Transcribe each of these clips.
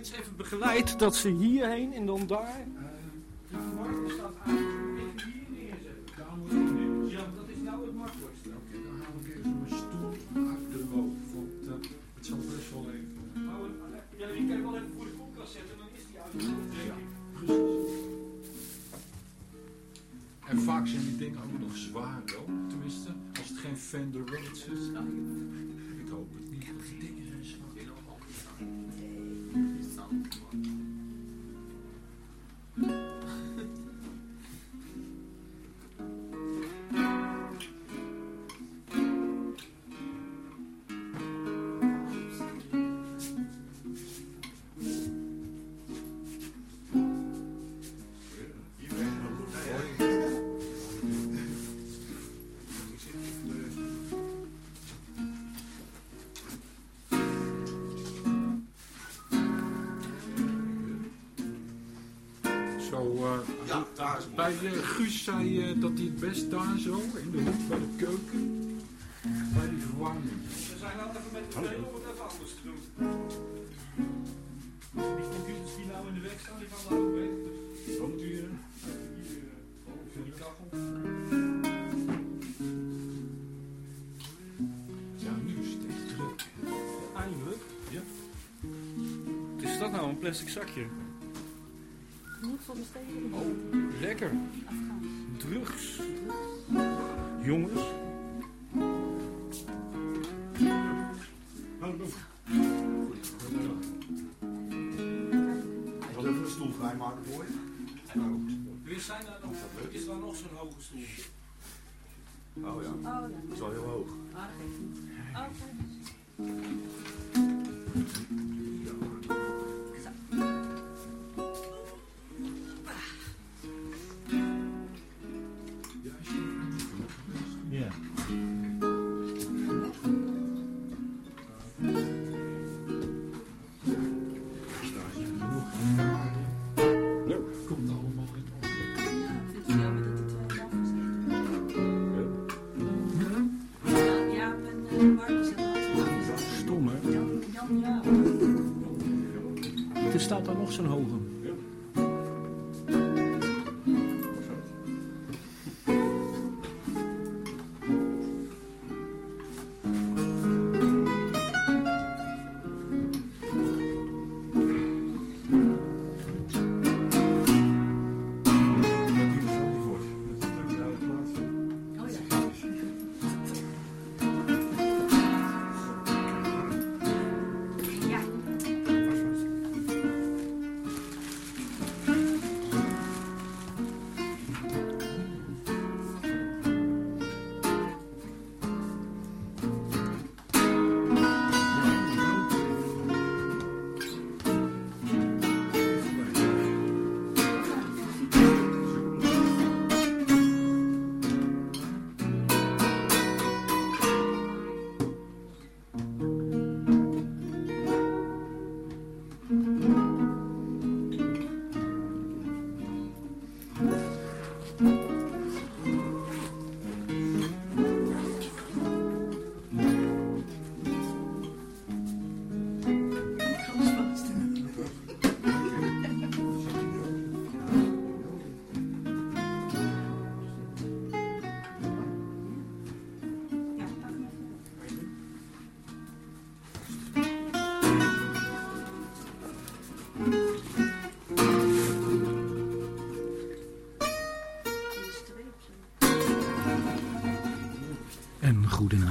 mensen even begeleid dat ze hierheen en dan daar. De verwarming staat aan. Even hier neerzetten. Daar moet ik neer. Ja, dat is nou het makkelijkste. Oké, dan haal ik even mijn stoel uit de loop. Want eh, het zal best wel even. Eh, ja, die kan je wel even voor de koelkast zetten, dan is die uit de koelkast, denk ik. Precies. En vaak zijn die dingen ook nog zwaar wel. Tenminste, als het geen Fender Rhodes is. Ik hoop het niet. want Die dingen zijn zwaar. Bij eh, Guus zei eh, dat hij het best daar zo, in de hoek bij de keuken, bij die verwarming. We zijn nou even met de twee om het even anders te doen. Die computers die nou in de weg staan, die gaan nou ook weg. Dus u hier? die kachel. Ja, nu is het echt druk. Eindelijk. Ja. Wat is dat nou, een plastic zakje? Voor de steden. Oh, lekker. Drugs. Jongens. Ik wil even een stoel vrijmaken voor je. Zijn daar nog? Is daar nog zo'n hoge stoel? Oh ja, Oh ja. dat is wel heel hoog. Ah, Oké. Ja.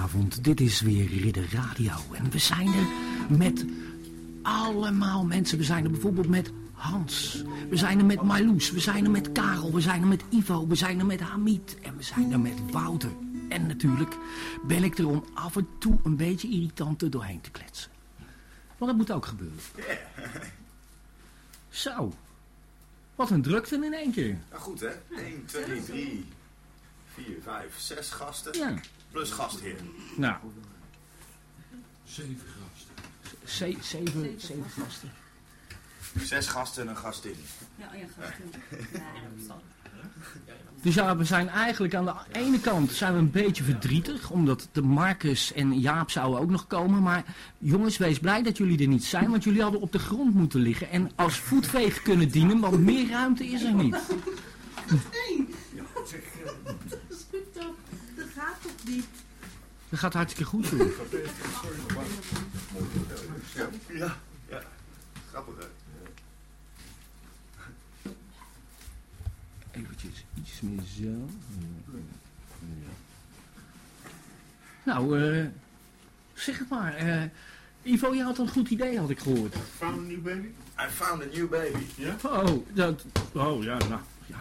Goedenavond, dit is weer Ridder Radio. En we zijn er met allemaal mensen. We zijn er bijvoorbeeld met Hans. We zijn er met Marloes. We zijn er met Karel. We zijn er met Ivo. We zijn er met Hamid. En we zijn er met Wouter. En natuurlijk ben ik er om af en toe een beetje irritant er doorheen te kletsen. Want dat moet ook gebeuren. Zo. Wat een drukte in één keer. Ja, goed hè. 1, 2, 3, 4, 5, 6 gasten. Ja. Plus gastheer. Nou, Zeven gasten. ze- zeven, zeven gasten. 6 gasten en een gastin. Ja, oh ja, gaat doen. Ja, dat is dan. Dus ja, we zijn eigenlijk aan de ene kant zijn we een beetje verdrietig, omdat de Marcus en Jaap zouden ook nog komen. Maar jongens, wees blij dat jullie er niet zijn, want jullie hadden op de grond moeten liggen en als voetveeg kunnen dienen, want meer ruimte is er niet. Is toch, dat niet? Dat gaat hartstikke goed, joh. Ja, ja. Grappig hè? Eventjes iets meer zo. Nou, eh, zeg het maar. eh, Ivo, je had een goed idee, had ik gehoord. Found a new baby? I found a new baby. Oh, dat, oh ja, nou, ja.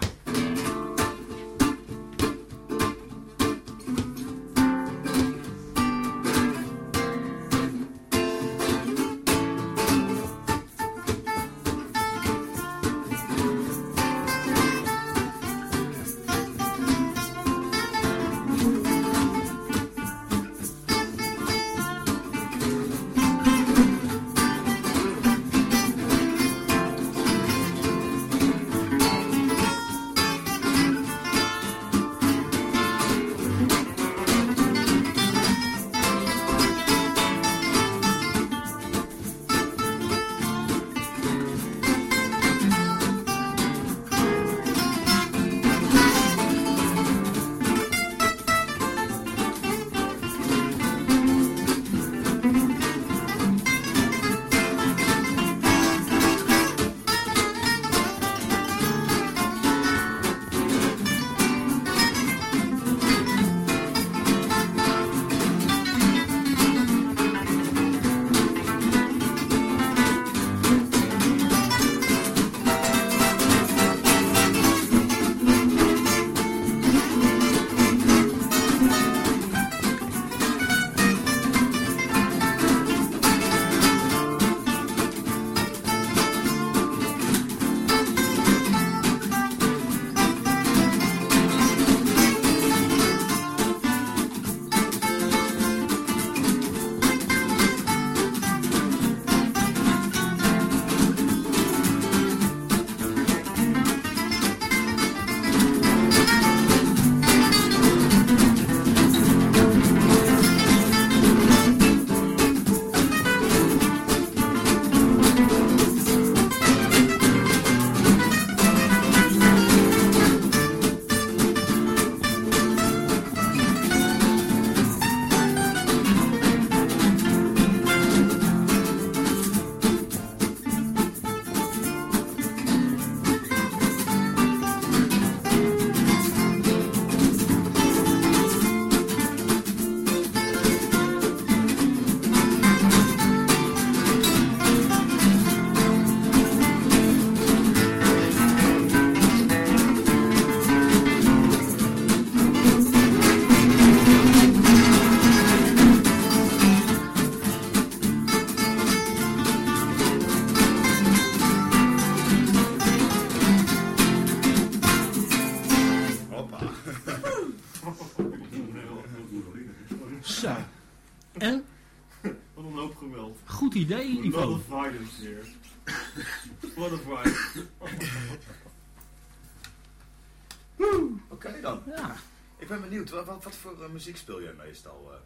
Voor eh, muziek speel jij meestal? eh?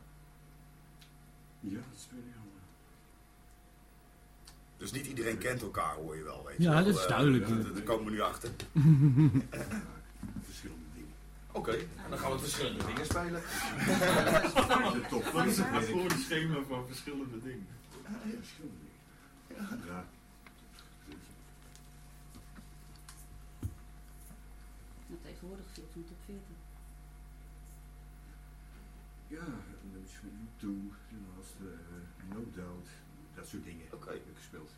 Ja, dat speel je al. Dus niet iedereen kent elkaar, hoor je wel, weet je Ja, wel. dat is Eh, duidelijk. dat- Daar komen we nu achter. Verschillende dingen. Oké, dan gaan we verschillende dingen spelen. De top. Wat is het voor een schema van verschillende dingen? Ja, verschillende dingen. Ja. Maar tegenwoordig zit het op 40. Ja, U2, de laatste, eh, No Doubt, dat soort dingen. Oké. Heb ik gespeeld.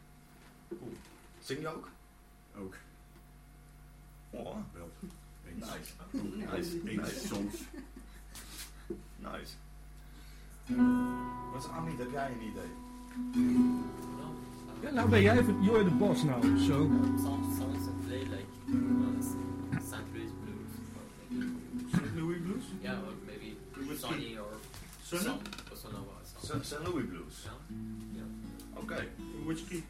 Zing je ook? Ook. Oh, Wel. Eens. nice. Nice. Eens Nice. soms. Nice. Wat is Amit, heb jij een idee? Ja, nou ben jij even, you're the boss nou. Zo. Some songs play like uh, St. Louis blues, St. Louis Blues? yeah, or maybe Sonny or Sonny? some bossa nova song. St. St. Louis Blues. Yeah, yeah. Oké. Which key?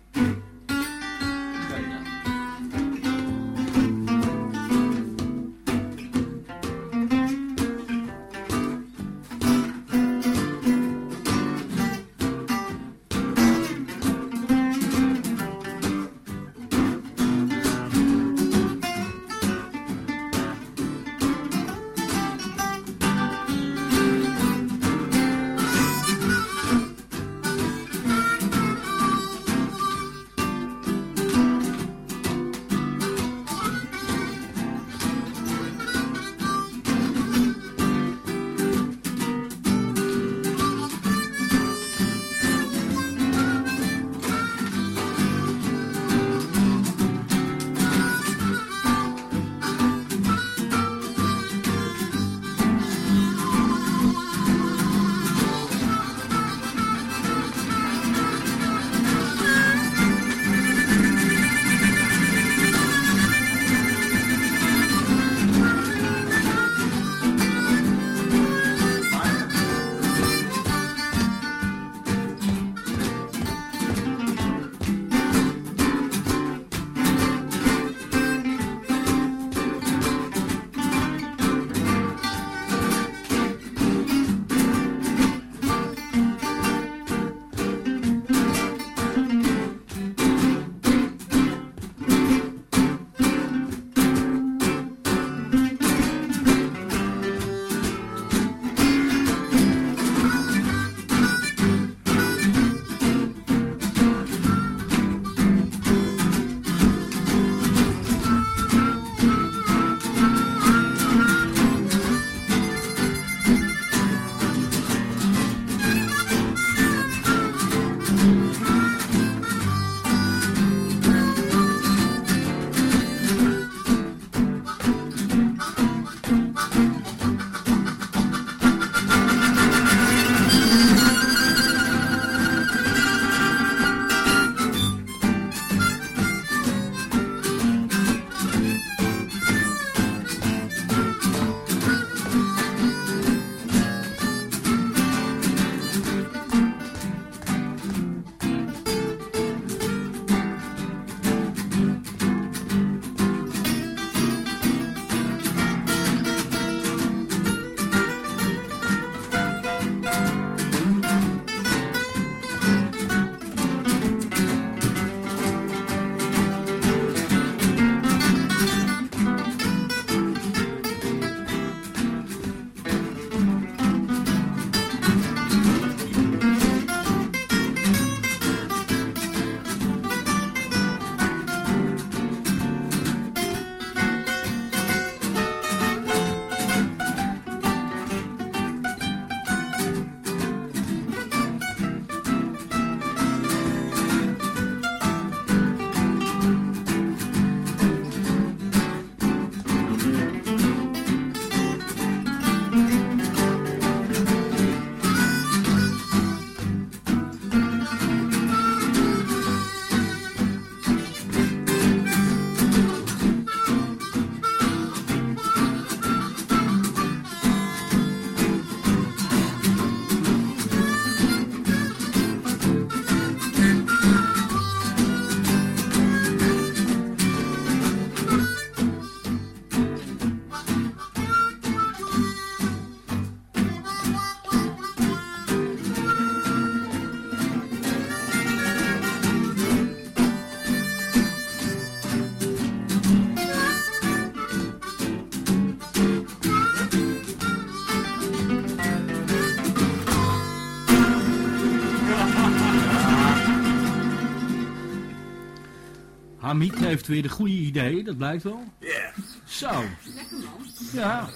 Hamid heeft weer de goede idee, dat blijkt wel. Yeah. Zo, Lekker man. ja.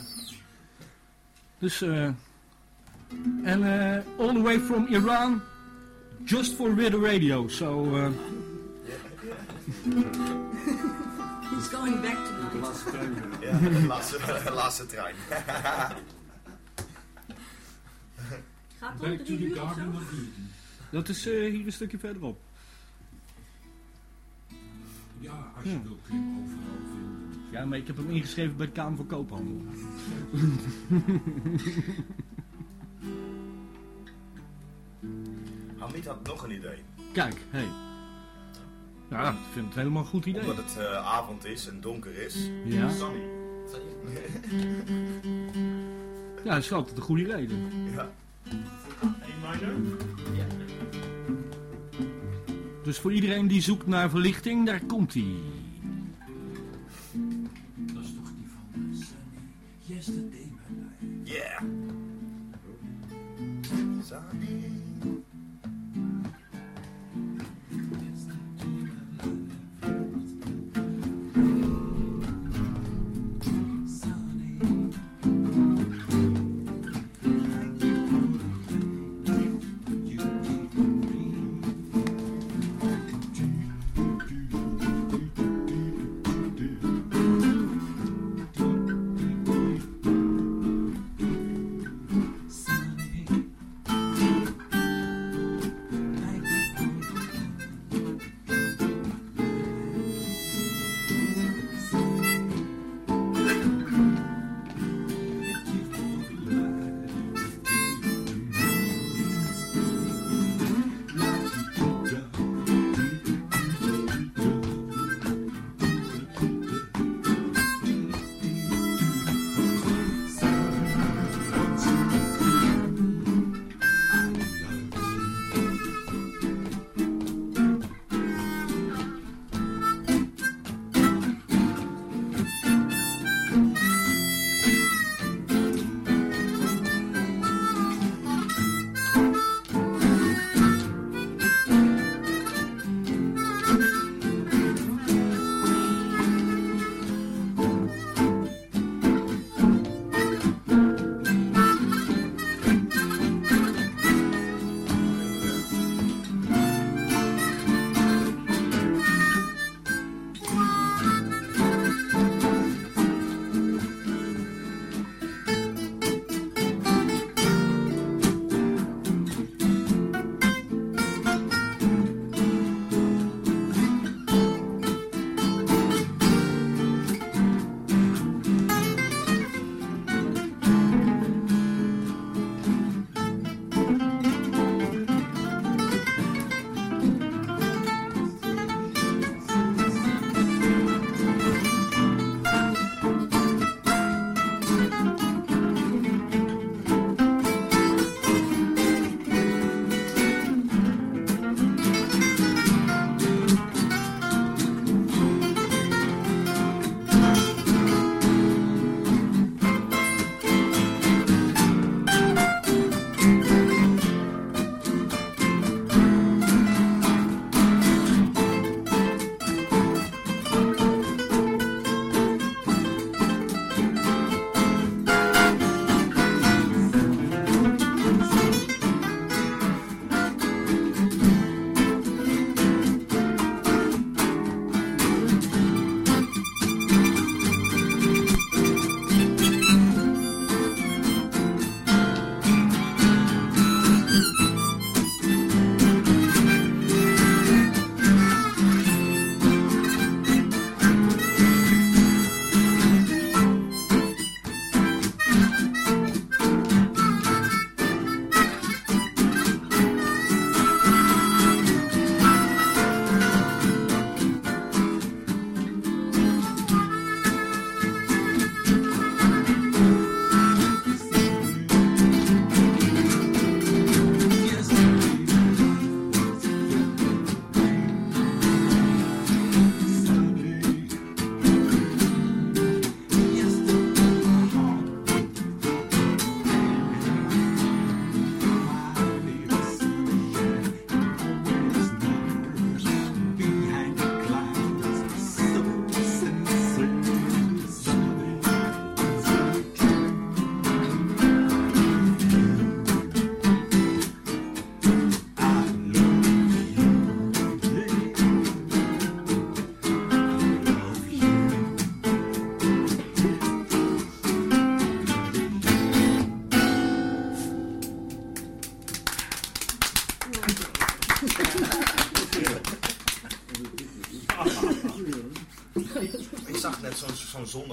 Dus, eh... en eh all the way from Iran, just for Ridder Radio. So, eh He's going back De tonight. laatste trein. Ja, de laatste, de laatste trein. Gaat het om Back to drie the uur of Garden zo? of Eden. dat is eh, hier een stukje verderop. Ja, als je Ja. wil kun je hem overal vinden. Ja, maar ik heb hem ingeschreven bij de Kamer van Koophandel. Hamid had nog een idee. Kijk, hé. Hey. Ja, ik vind het helemaal een goed idee. Omdat het eh, avond is en donker is. Ja, Sunny. ja dat is altijd een goede reden. Ja. A minor? Ja. Dus voor iedereen die zoekt naar verlichting, daar komt hij. Dat is toch die van eh, Sunny Yesterday, my life. Yeah.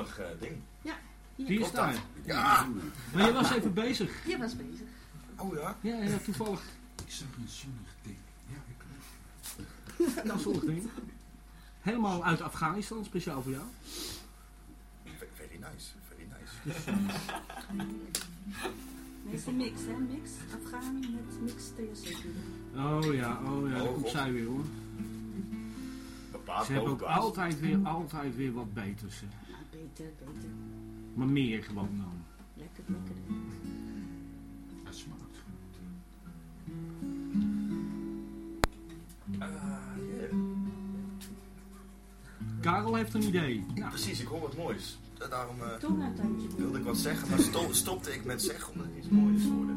Zonnig eh, ding. Die is Klopt daar. dat? Ja! Maar je was even bezig. Je was bezig. Oh ja? Ja, ja, toevallig. Ik zag een zonnig ding. Ja, ik klopt. Dat soort dingen. Helemaal uit Afghanistan, speciaal voor jou. Ve- Very nice, very nice. Nee, het is een mix, hè? Mix. Afghaan met mix THC. Oh ja, oh ja, daar Oh, komt God. zij weer hoor. Ze hebben ook altijd weer, altijd weer wat beters. hè. Beter, beter. Maar meer gewoon dan. Lekker, lekker. Het smaakt goed. Ah, yeah. Karel heeft een idee. Nou, Precies, ik hoor wat moois. Da- Daarom eh, tandje. wilde ik wat zeggen, maar sto- stopte ik met zeggen omdat het iets moois hoorde.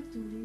Je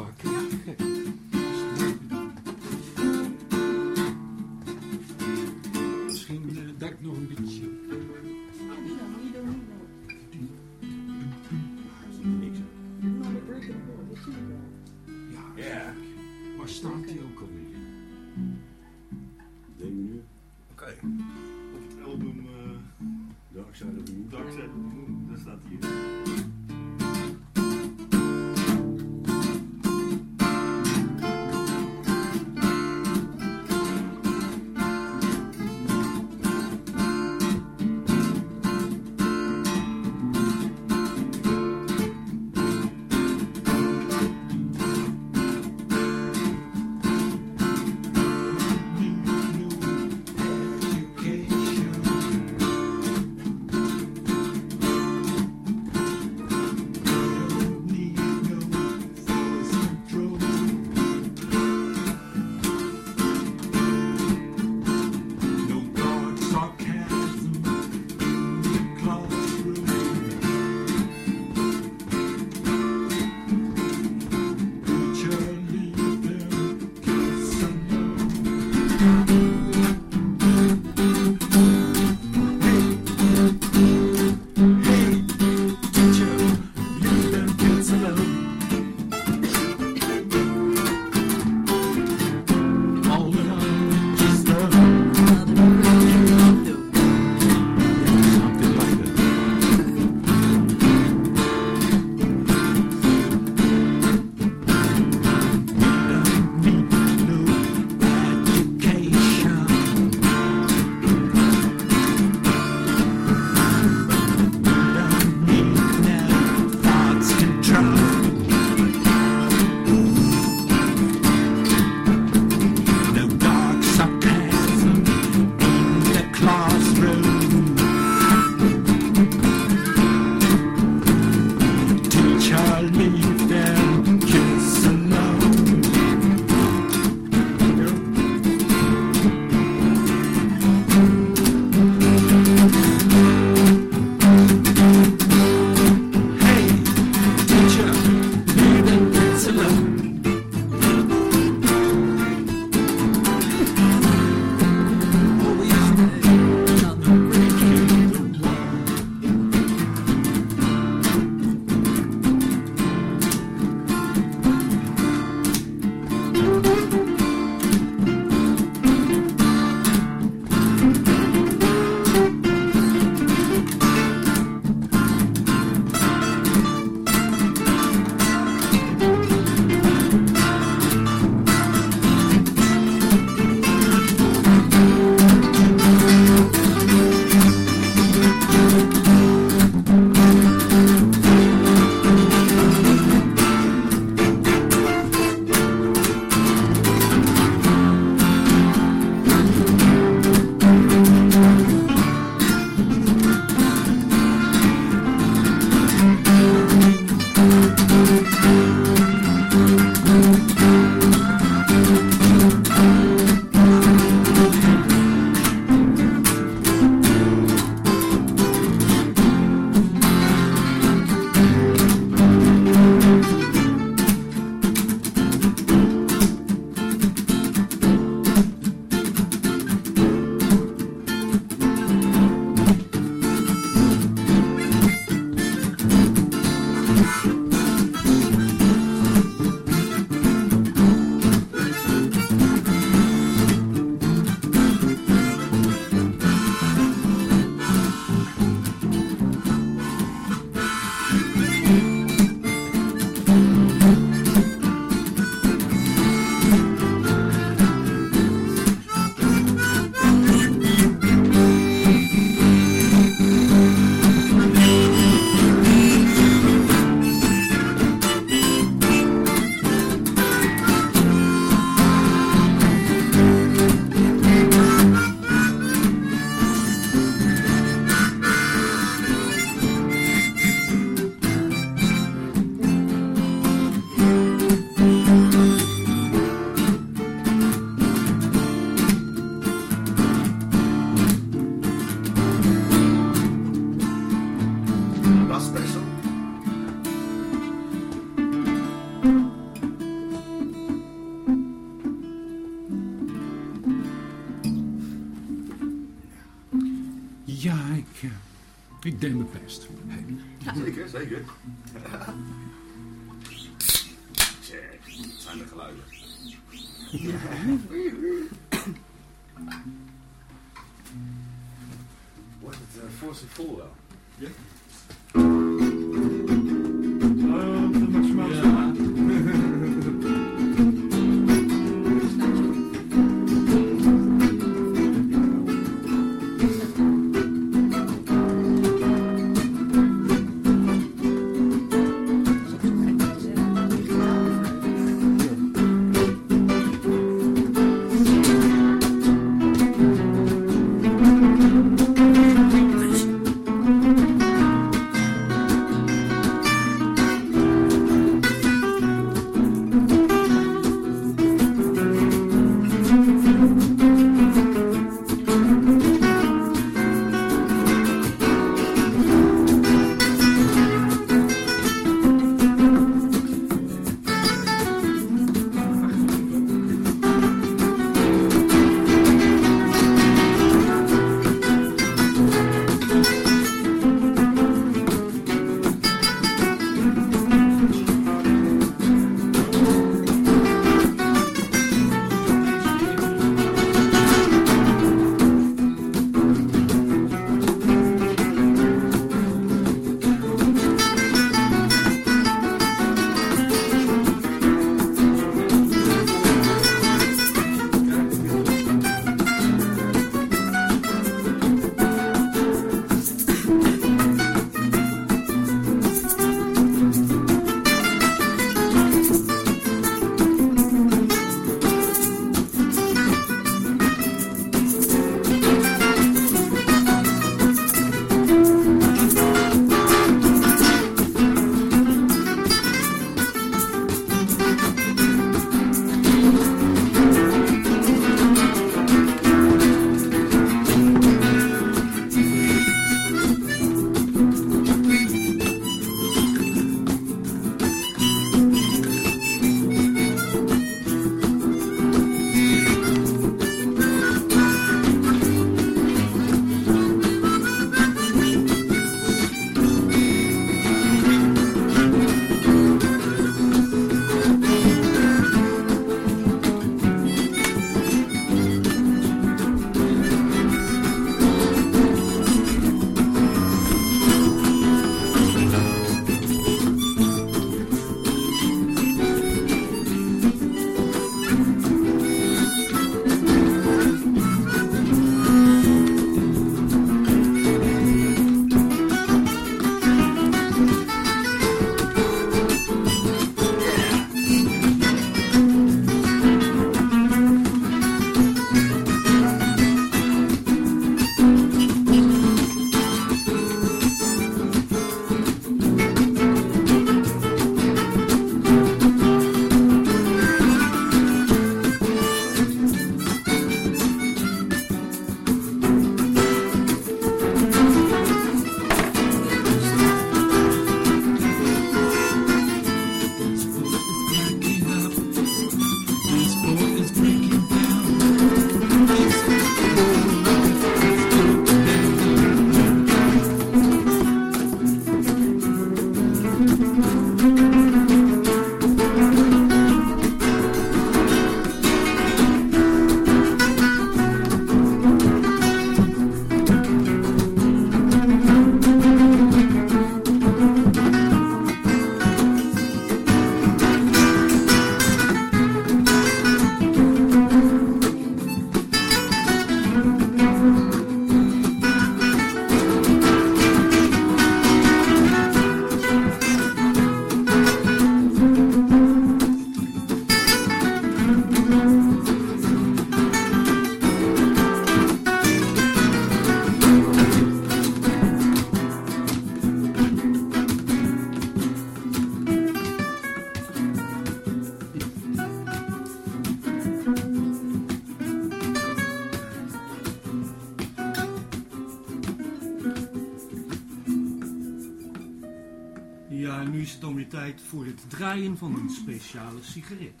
voor het draaien van een speciale sigaret.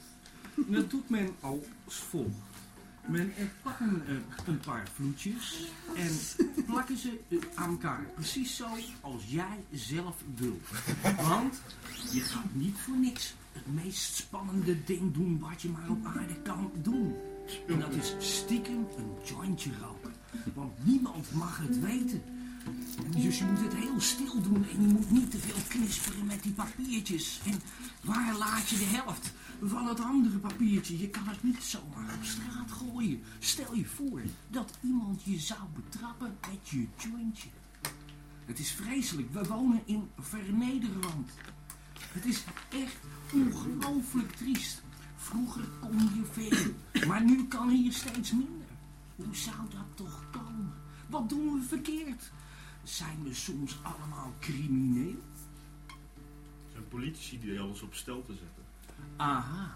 En dat doet men als volgt. Men eh, pakt een, eh, een paar vloedjes en plakken ze eh, aan elkaar. Precies zo als jij zelf wilt. Want je gaat niet voor niks het meest spannende ding doen wat je maar op aarde kan doen. En dat is stiekem een jointje roken. Want niemand mag het weten. Dus je moet het heel stil doen en je moet niet te veel knisperen met die papiertjes. En waar laat je de helft van het andere papiertje? Je kan het niet zomaar op straat gooien. Stel je voor dat iemand je zou betrappen met je jointje. Het is vreselijk. We wonen in Vernederland. Het is echt ongelooflijk triest. Vroeger kon je veel, maar nu kan hier steeds minder. Hoe zou dat toch komen? Wat doen we verkeerd? Zijn we soms allemaal crimineel? Zijn politici die alles op stel te zetten. Aha.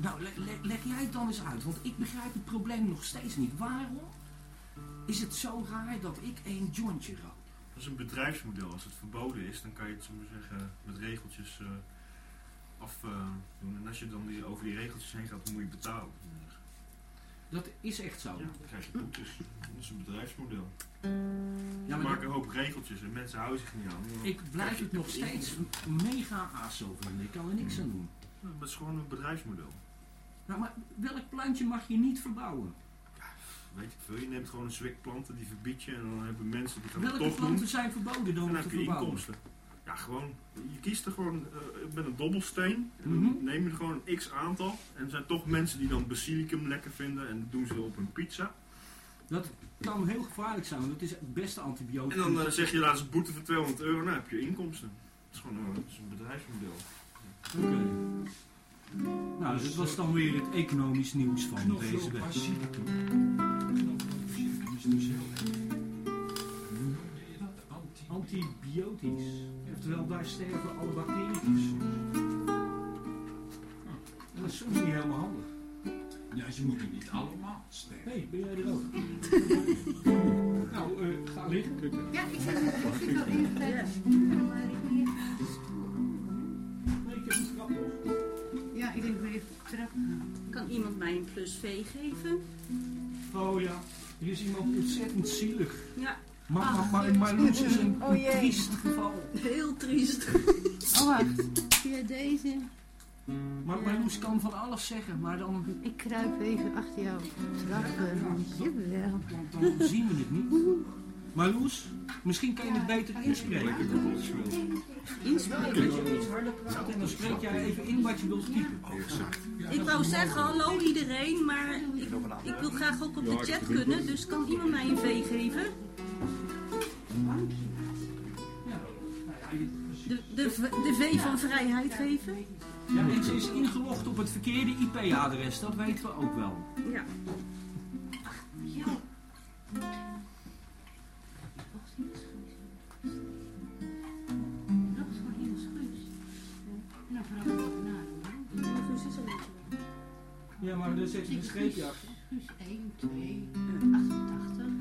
Nou, le- le- leg jij het dan eens uit, want ik begrijp het probleem nog steeds niet. Waarom is het zo raar dat ik een jointje rook? Dat is een bedrijfsmodel. Als het verboden is, dan kan je het zo maar zeggen met regeltjes eh, af eh, doen. En als je dan die, over die regeltjes heen gaat, dan moet je betalen. Dat is echt zo. Ja, dan krijg je boetes. Dat is een bedrijfsmodel. Ja, Ze maken een hoop regeltjes en mensen houden zich niet aan. Ik blijf het nog steeds mega aso vinden. Ik kan er niks aan doen. Dat is gewoon een bedrijfsmodel. Nou, maar welk plantje mag je niet verbouwen? Weet ik veel. Je neemt gewoon een zwik planten, die verbied je. En dan hebben mensen die gaan Welke toch doen. planten zijn verboden En dan dan te verbouwen? inkomsten. Ja, gewoon. Je kiest er gewoon eh, met een dobbelsteen. En Mhm. dan neem je er gewoon een x aantal. En er zijn toch mensen die dan basilicum lekker vinden. En dat doen ze op hun pizza. Dat kan heel gevaarlijk zijn, want het is het beste En antibioticum. dan eh, zeg je laat ze boete voor 200 euro. Nou heb je inkomsten. Dat is gewoon een, dat is een bedrijfsmodel. Oké. Nou, dit was dan weer het economisch nieuws van deze week. Antibiotisch. Oftewel, daar sterven alle bacteriën. Dat is soms niet helemaal handig. Ja, ze moeten niet allemaal sterven. Hé, ben jij er ook? nou, eh, ga liggen. Ja, ik zit in ik hier. Nee, ik heb een trap nog. Ja, ik denk weer even trap. Kan iemand mij een plus V geven? Oh ja, hier is iemand ontzettend zielig. Ja, Maar, Ach. maar, maar, maar Loes is een, Oh een triest geval. heel triest. Oh, wacht. Via deze. Maar, maar Loes kan van alles zeggen, maar dan, Ik kruip even achter jouw trappen. Jawel. dan, dan zien we het niet. Maar Loes, misschien kan je het beter inspreken. Inspreken. Dat je iets harder praat en dan spreek jij even in wat je wilt typen. Ik wou zeggen hallo iedereen, maar ik, ik wil graag ook op de chat kunnen. Dus kan iemand mij een V geven? De, de, v- de V van vrijheid geven? Ja, en ze is ingelogd op het verkeerde IP-adres, dat weten we ook wel. Ja. Ja, maar zet je een streepje achter. Dus 1, 2, 88.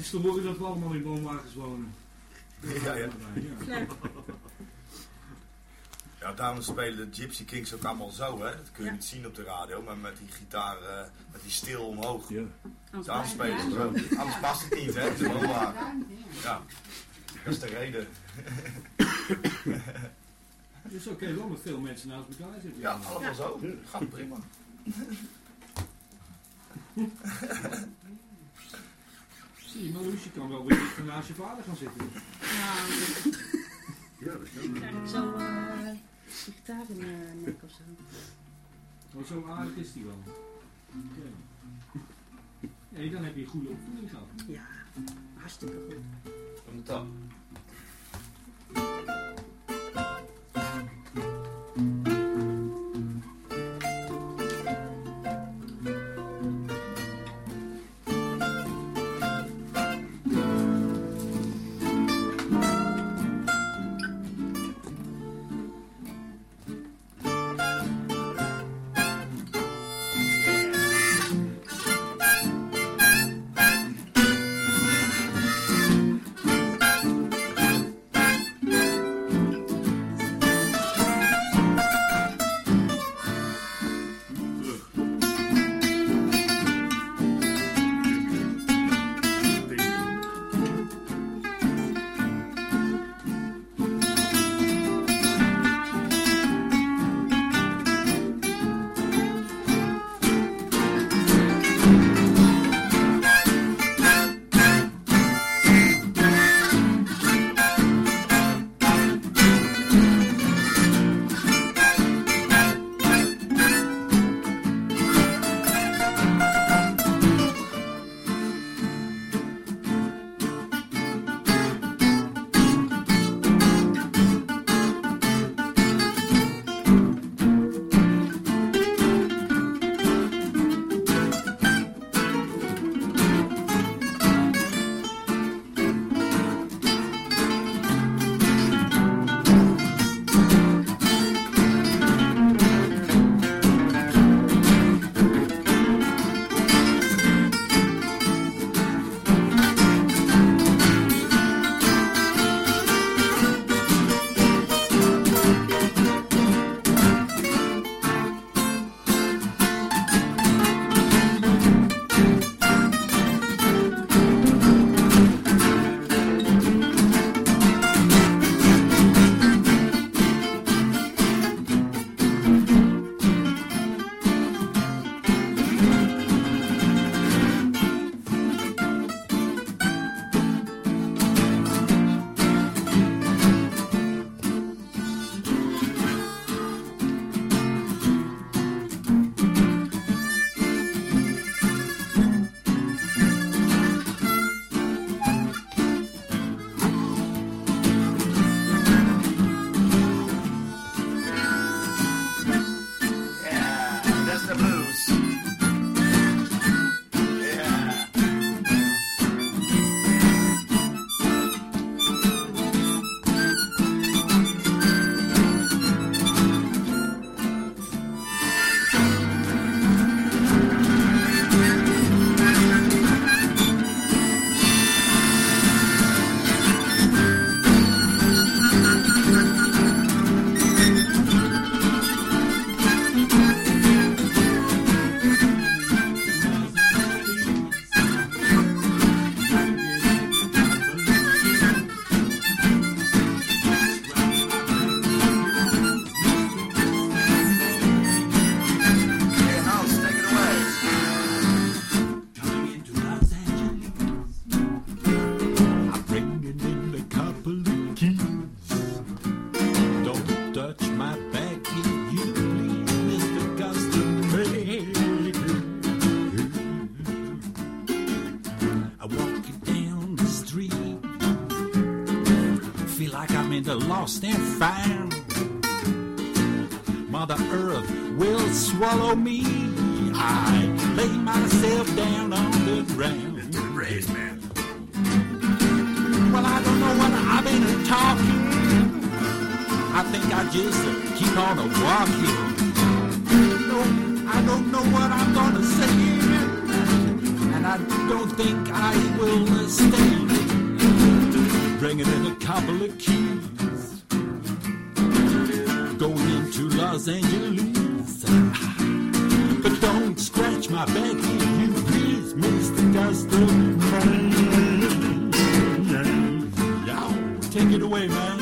Is te horen dat we allemaal in woonwagens wonen. Ja, ja. ja. Ja, daarom spelen de Gypsy Kings ook allemaal zo, hè. Dat kun je Ja. niet zien op de radio, maar met die gitaar, eh, met die stil omhoog. Ja. Daarom spelen ze zo. Anders past het niet, hè, ja. Ja, dat is de reden. Dus oké, wel met veel mensen naast elkaar zitten. Ja, allemaal zo. Gaat prima. Zie je, maar Lucie kan wel weer naast je vader gaan zitten. Ja, Ja, dat dan krijg ik zo eh de gitaar in mijn nek of zo. Want zo aardig is die wel. Oké. Nee, dan heb je een goede opvoeding gehad. Ja, hartstikke goed. Van de tap. In the lost and. Mother Earth will swallow me. I lay myself down on the ground. Raise, man. Well, I don't know what I've been talking. I think I just keep on a walking. No, I don't know what I'm gonna say. And I don't think I will stay. Bringing in a couple of keys. Going into Los Angeles. But don't scratch my back if you please, Mr. Yeah, take it away, man.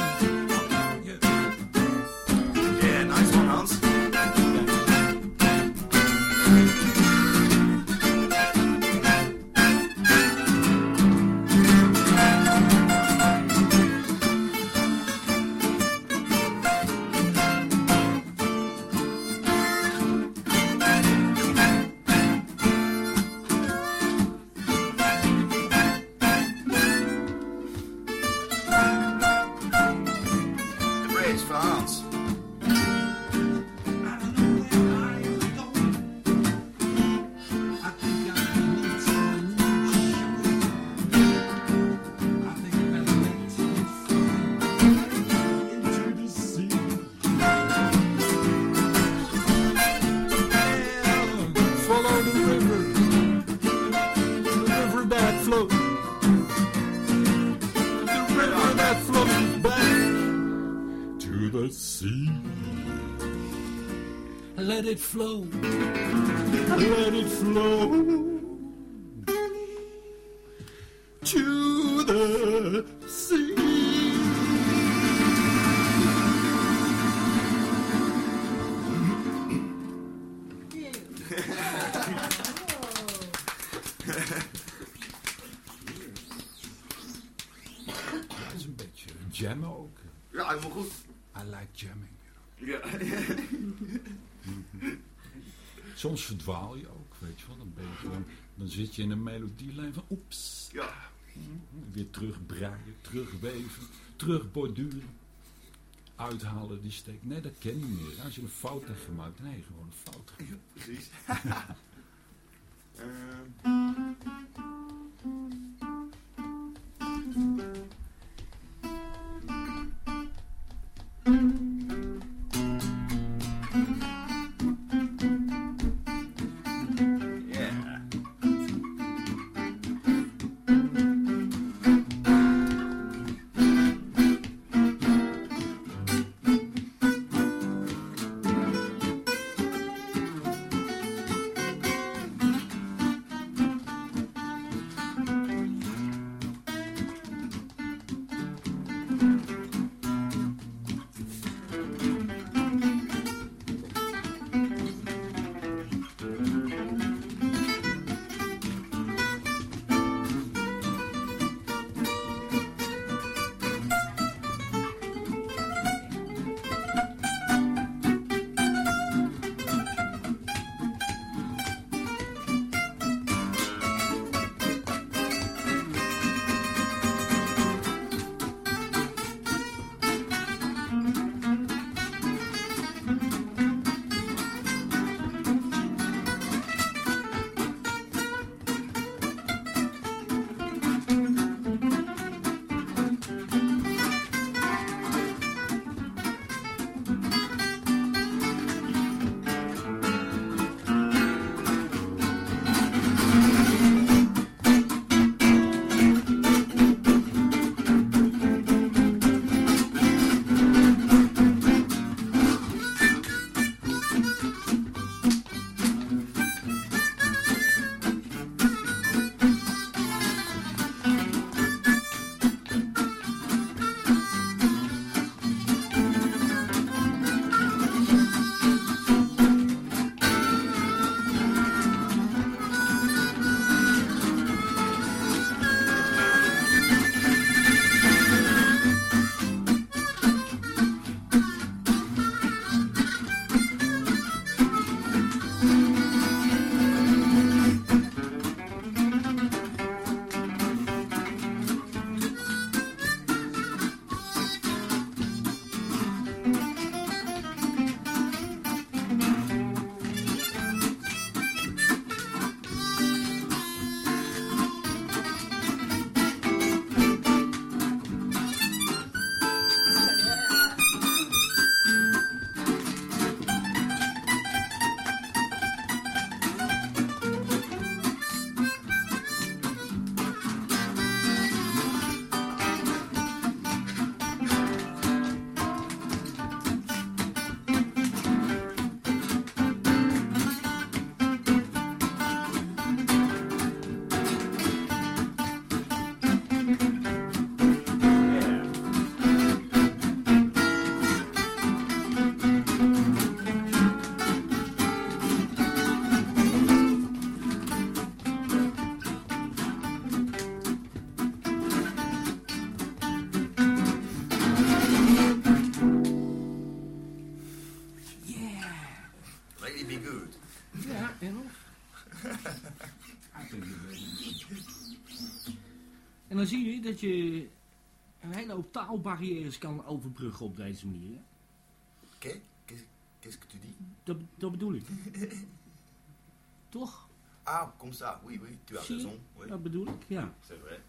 Flow, let it flow Soms verdwaal je ook, weet je wel. Dan, ben je gewoon, dan zit je in een melodielijn van oeps. ja. Weer terugbreien, terugweven, terugborduren. Uithalen die steek. Nee, dat ken je niet meer. Als je een fout hebt gemaakt, nee, gewoon een fout gemaakt. Precies. Ehm. Dat je een hele hoop taalbarrières kan overbruggen op deze manier. hè. Qu'est- Qu'est-ce que tu dis Dat, dat bedoel ik. Toch? Ah, comme ça. Oui, oui, tu as Zie raison. Oui, Dat bedoel ik, ja. c'est vrai.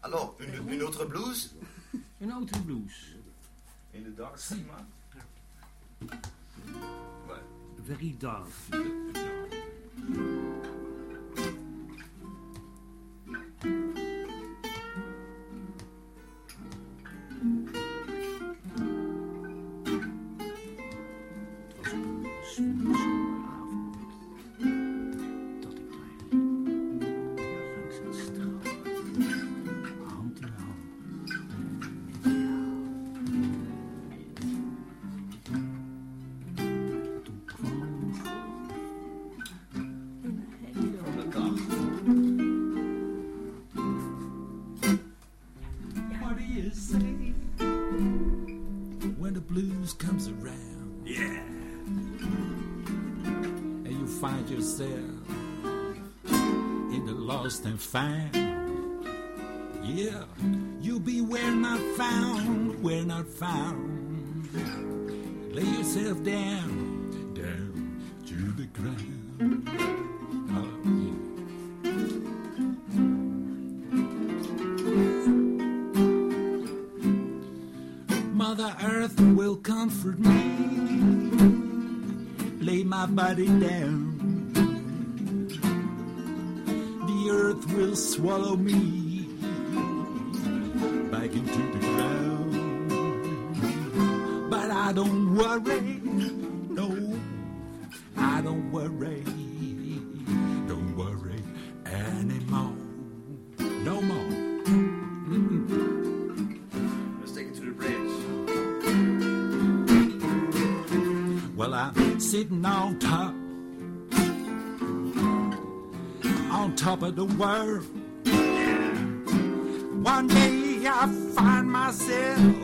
Alors, une, une autre blouse Een. In the dark cinema Ouais. Very dark. Lost and found. Yeah, you'll be where not found, where not found. Lay yourself down, down to the ground. Oh. Mother Earth will comfort me. Lay my body down. Sitting on top, on top of the world. One day I find myself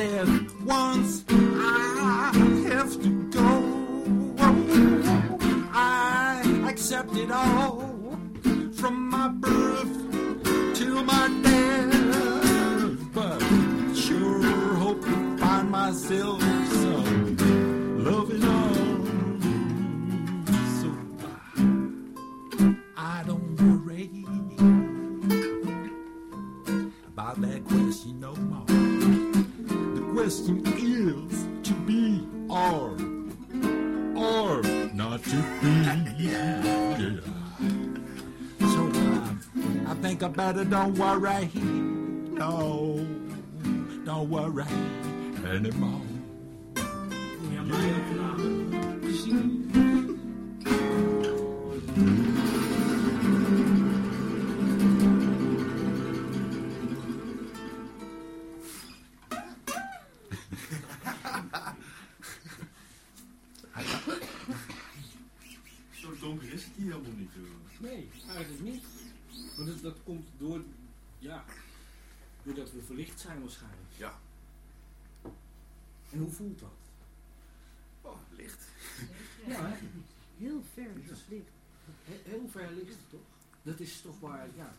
that once I have to go, I accept it all from my birth till my death. But sure hope to find myself don't worry. No, don't worry anymore. En hoe voelt dat? Oh, licht. Ja, hè? Heel ver licht. He- heel ver licht toch? Dat is toch waar, ja.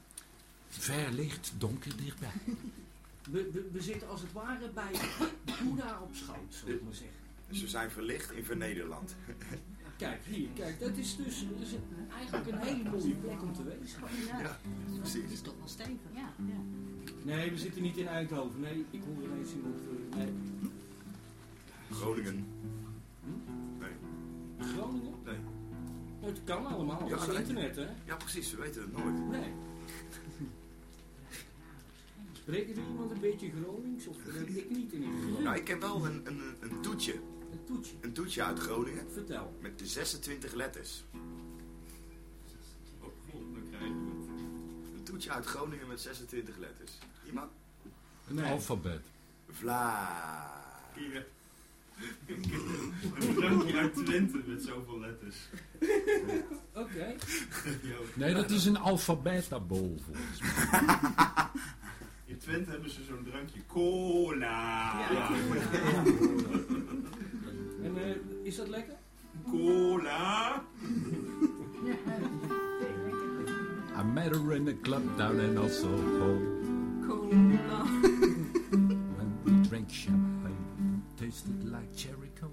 Ver licht, donker dichtbij. We, we, we zitten als het ware bij Boeddha op schoot, zou ik maar zeggen. Dus we zijn verlicht in Vernederland. Kijk, hier, kijk, dat is dus dat is een- eigenlijk een hele mooie plek om te wezen. Ja, precies. is toch wel stevig. Ja, ja. Nee, we zitten niet in Eindhoven. Nee, ik hoor ineens iemand. Nee, Groningen. Nee. Groningen? Nee. Het kan allemaal, Ja, dat is nee. internet, hè? Ja, precies. We weten het nooit. Nee. Spreken er iemand een beetje Gronings? Of ik niet in ieder geval? Nou, ik ken wel een, een, een toetje. Een toetje. Een toetje uit Groningen. Vertel. Met de 26 letters. Oh, god, dan krijgen we het. Een toetje uit Groningen met 26 letters. Iemand? Een alfabet. Vla. Hier. Een drankje uit Twente met zoveel letters. Oké. Nee, dat is een alfabetabol volgens mij. In Twente hebben ze zo'n drankje. Cola. Ja. En eh, is dat lekker? Cola. I met her in a club down in Soho. Cola. When we drank champagne, tasted like cherry cola.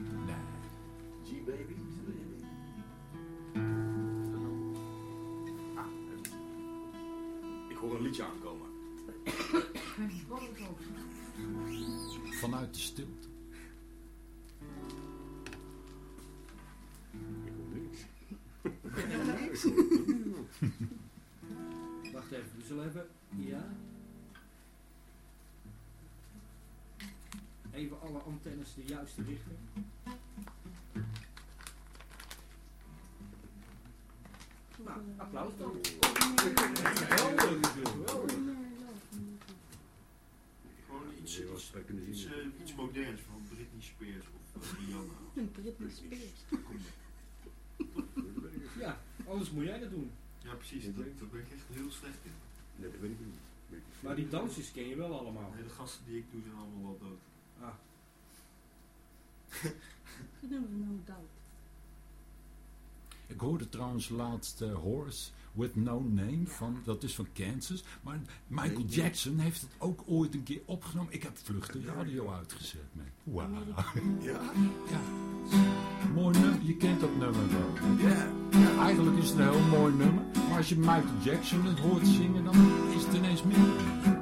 Nah. G-Baby. Ah, ik hoor een liedje aankomen. Vanuit de stilte. Wacht even, we zullen even. Ja. Even alle antennes de juiste richting. Nou, applaus dan. Gewoon iets, iets, iets, eh, iets moderns van Britney Spears of uh, Rihanna. Een Britney Spears. Ja, anders moet jij dat doen. Ja, precies. Dat, daar ben ik echt heel slecht in. Nee, dat weet ik niet. Maar die dansjes ken je wel allemaal. Nee, de gasten die ik doe zijn allemaal wel dood. Ah, no doubt. Ik hoorde trouwens laatst eh, Horse with No Name, van, dat is van Kansas. Maar Michael Jackson heeft het ook ooit een keer opgenomen. Ik heb vlug de radio uitgezet. Man. Wauw. Ja. Ja. Mooi nummer, je kent dat nummer wel. Ja. Eigenlijk is het een heel mooi nummer. Maar als je Michael Jackson het hoort zingen, dan is het ineens minder.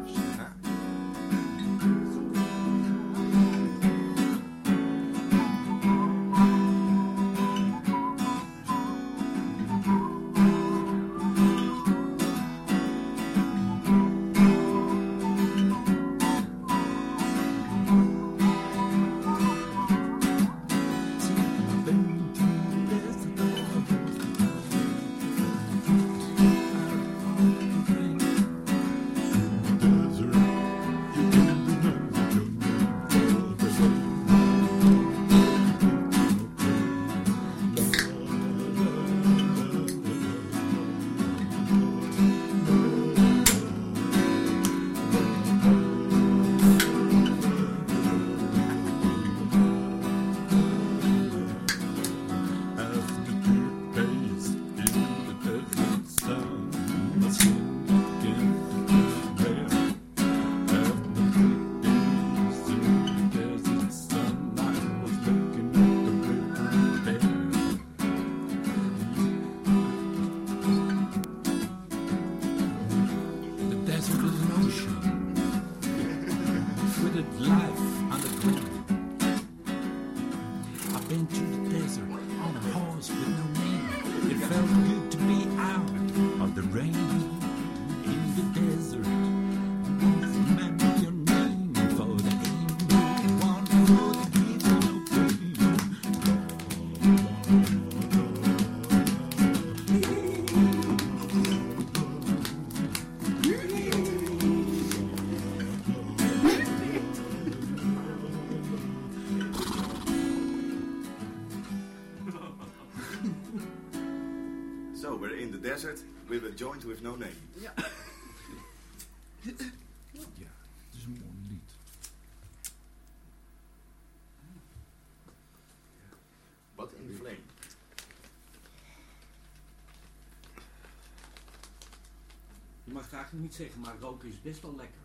Niet zeggen, maar roken is best wel lekker.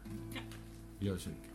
Jazeker.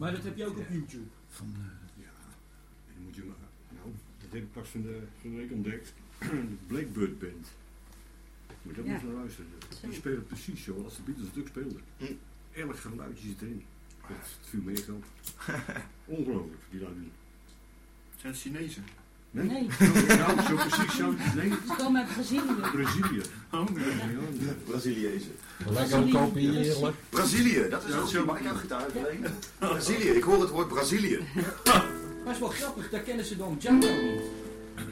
Maar dat heb je ook op YouTube. Van, eh, Ja, dan moet je maar. Nou, dat heb ik pas van de, van de week ontdekt. De Blackbird Band. Moet je dat Ja. eens naar luisteren. Die spelen precies zo als de Beatles het ook speelden. Hm. Elk geluidje zit erin. Dat viel me echt op. Ongelooflijk, die lui. Zijn het Chinezen? Nee? Nee. Nou, zo precies zo. Nee, Ze komen uit Brazilië. Brazilië. Oh, Ja, Braziliëse. Lekker kopiëren. Brazilië, dat is ook zo. Mag ik jou gitaar? Brazilië, ik hoor het woord Brazilië. Maar is wel grappig, daar kennen ze dan Django niet.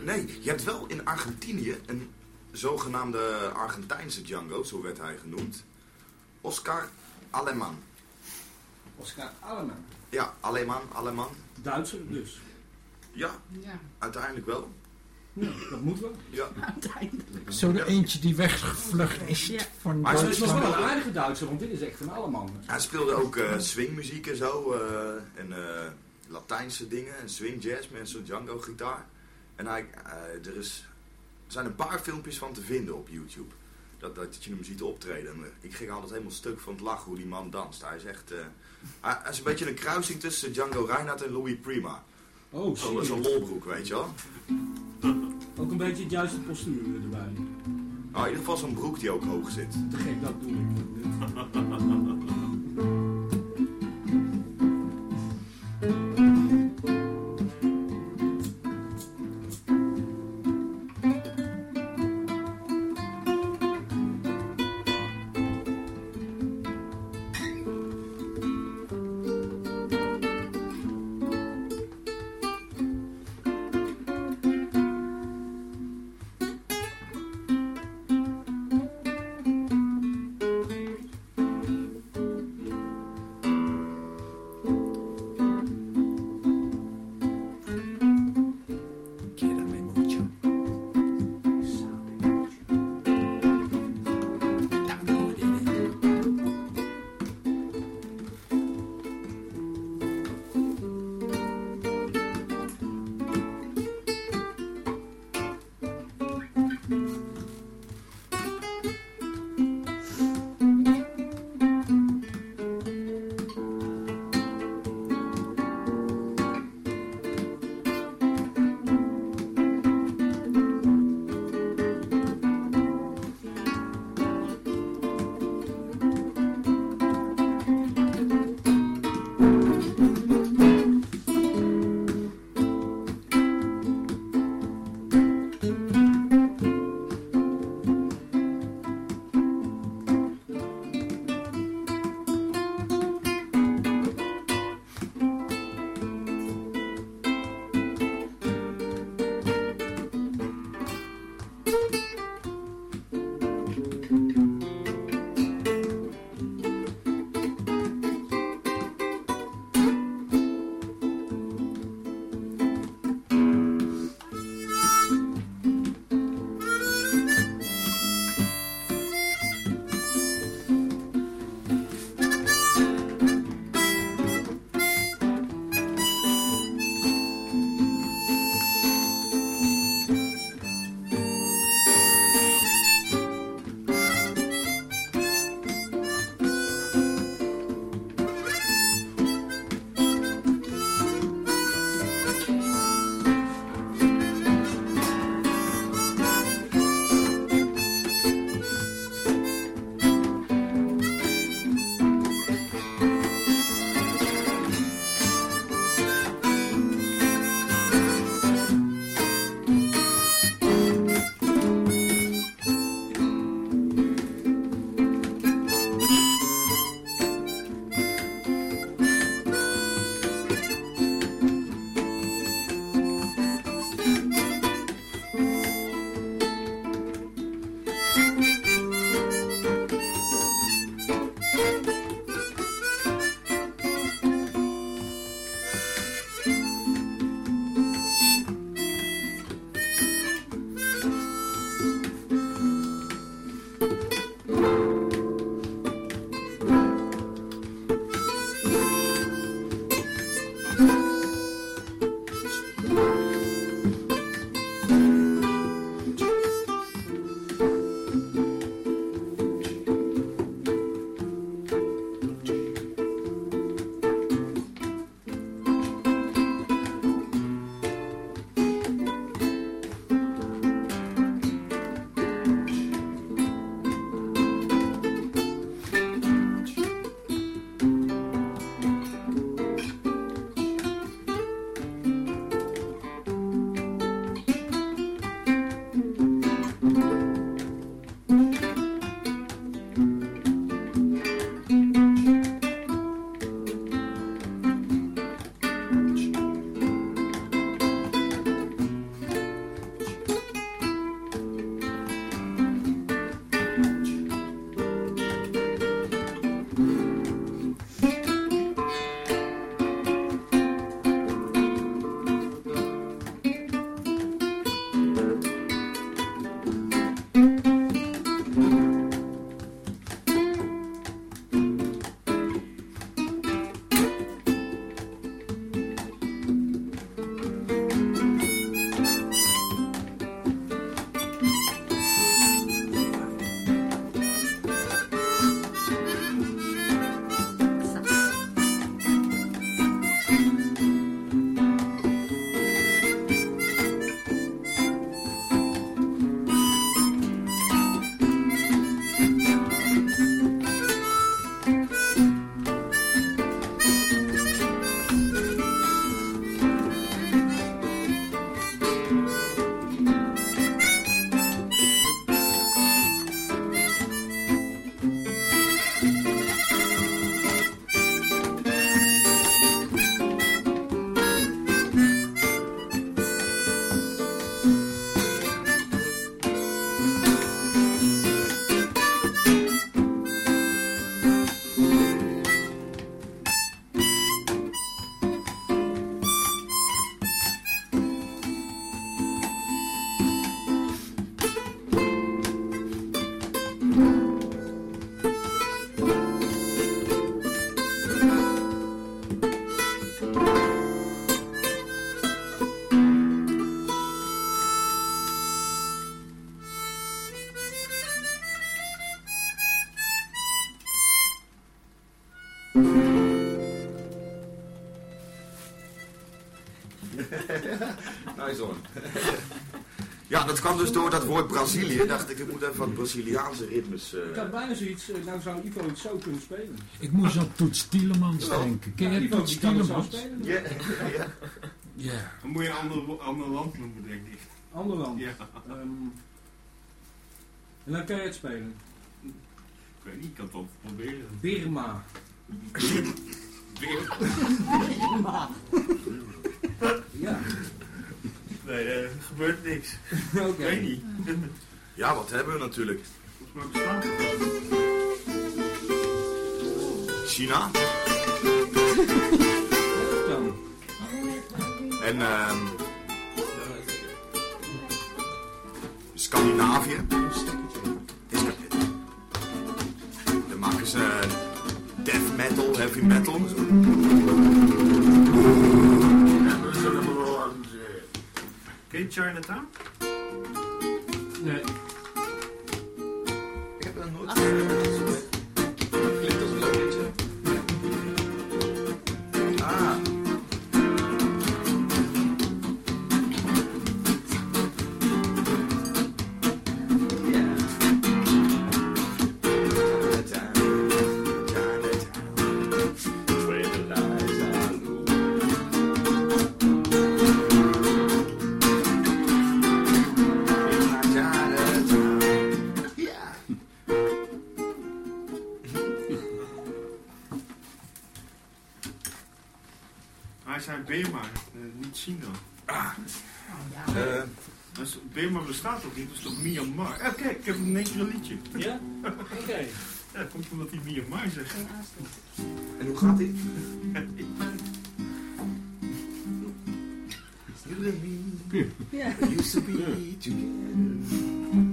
Nee, je hebt wel in Argentinië een zogenaamde Argentijnse Django, zo werd hij genoemd. Oscar Aleman. Oscar Alleman. Ja, Aleman, Aleman. Duitser dus. Ja, Ja, uiteindelijk wel. Ja, dat moet wel. Ja. uiteindelijk. Zo de eentje die weggevlucht is Ja. van Maar hij het is nog wel een aardige Duitser, want dit is echt een Alleman. Hij speelde ook eh, swingmuziek en zo. eh, en eh, Latijnse dingen. En swing jazz met zo'n Django gitaar. En hij, eh, er, is, er zijn een paar filmpjes van te vinden op YouTube. Dat, dat je hem ziet optreden. En, ik ging altijd helemaal stuk van het lachen hoe die man danst. Hij is echt... eh, hij is een beetje een kruising tussen Django Reinhardt en Louis Prima. Oh, Zo'n shit. zo'n lolbroek, weet je wel. Ook een beetje het juiste postuur erbij. Nou, in ieder geval zo'n broek die ook hoog zit. Te gek, dat doe ik. dat kwam dus door dat woord Brazilië. Dacht ik, ik moet even wat Braziliaanse ritmes... eh, Ik had bijna zoiets, eh, nou zou Ivo het zo kunnen spelen. Ik moest aan Toets Tielemans denken. Ken je Ivo Toets Tielemans? spelen. Ja, ja. Ja. Dan moet je een ander, ander land noemen, denk ik. Ander land. Ja. Ehm, en dan kan je het spelen. Ik weet niet, ik kan het wel proberen. Birma. Weer. Ja, Nee, er gebeurt niks. oké. Ik weet niet. ja, wat hebben we natuurlijk? China en ehm, Scandinavië. Is dat- Dan maken ze death metal, heavy metal. Ken je Chinatown? Nee. Ik heb dat nooit Dus Burma bestaat ook niet, dus toch Myanmar. Eh, kijk, ik heb een liedje. Ja? Oké. Ja, dat komt omdat hij Myanmar zegt. en hoe gaat ie? You and me Ja. used to be together.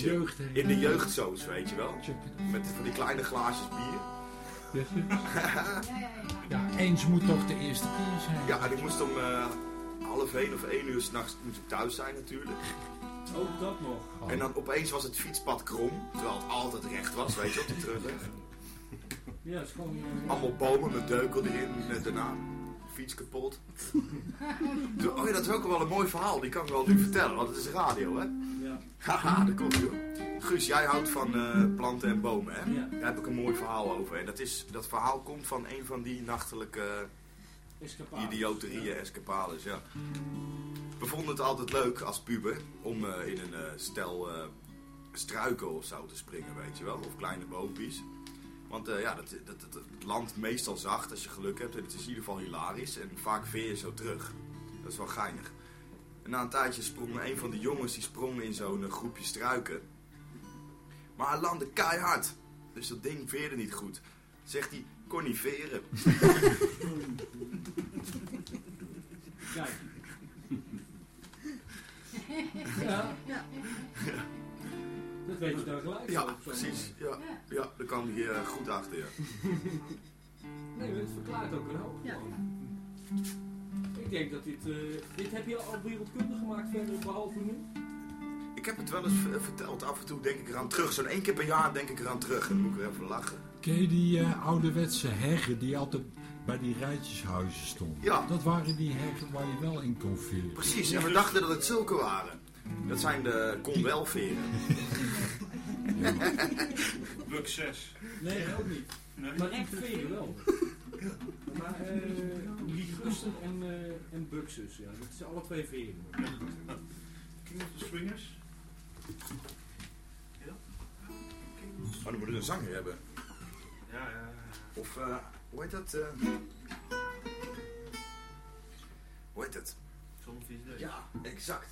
Jeugd. In de jeugdzoos, weet je wel. Met van die kleine glaasjes bier. Ja, eens moet toch de eerste keer zijn. Ja, en ik moest om eh, half één of één uur s'nachts thuis zijn natuurlijk. Ook dat nog. Oh. En dan opeens was het fietspad krom. Terwijl het altijd recht was, weet je, op de terugweg. Ja, het is gewoon... eh, Allemaal bomen met deukel erin eh, daarna. Fiets kapot. Toen- Oh ja, dat is ook wel een mooi verhaal. Die kan ik wel nu vertellen, want het is radio, hè. ja. Haha, dat komt joh. Guus, jij houdt van eh, planten en bomen, hè? Ja. Daar heb ik een mooi verhaal over. En dat, is, dat verhaal komt van een van die nachtelijke Escapades. idioterieën, escapades, ja. We vonden het altijd leuk als puber om eh, in een eh, stel struiken of zo te springen, weet je wel. Of kleine boompjes. Want ja, dat, dat, dat, het landt meestal zacht als je geluk hebt. En het is in ieder geval hilarisch. En vaak veer je zo terug. Dat is wel geinig. En na een tijdje sprong een van de jongens die sprong in zo'n eh, groepje struiken. Maar hij landde keihard. Dus dat ding veerde niet goed. Zegt hij, kon niet veren. Kijk. Ja. Ja. Dat weet je dan gelijk. Ja, precies. Ja, ja daar kan hij eh, goed achter. Ja. Nee, maar het verklaart ook een hoop. Ja. gewoon. Ik denk dat dit... eh, dit heb je al wereldkundig gemaakt verder, behalve nu? Ik heb het wel eens v- verteld. Af en toe denk ik eraan terug. Zo'n één keer per jaar denk ik eraan terug. En dan moet ik er even lachen. Ken je die eh, ouderwetse heggen die altijd bij die rijtjeshuizen stonden? Ja. Dat waren die heggen waar je wel in kon veren. Precies. En we dachten dat het zulke waren. Dat zijn de konwelveren. Buk 6. Nee, ook niet. Nee. Maar echt veren wel. Maar eh Liguster en, eh en Buxus, ja. Dat zijn alle twee veren. King of the Swingers. Oh, dan moeten we een zanger hebben. Ja, ja, ja. Of, eh, hoe heet dat? eh? hoe heet het? Zo'n. Ja, exact.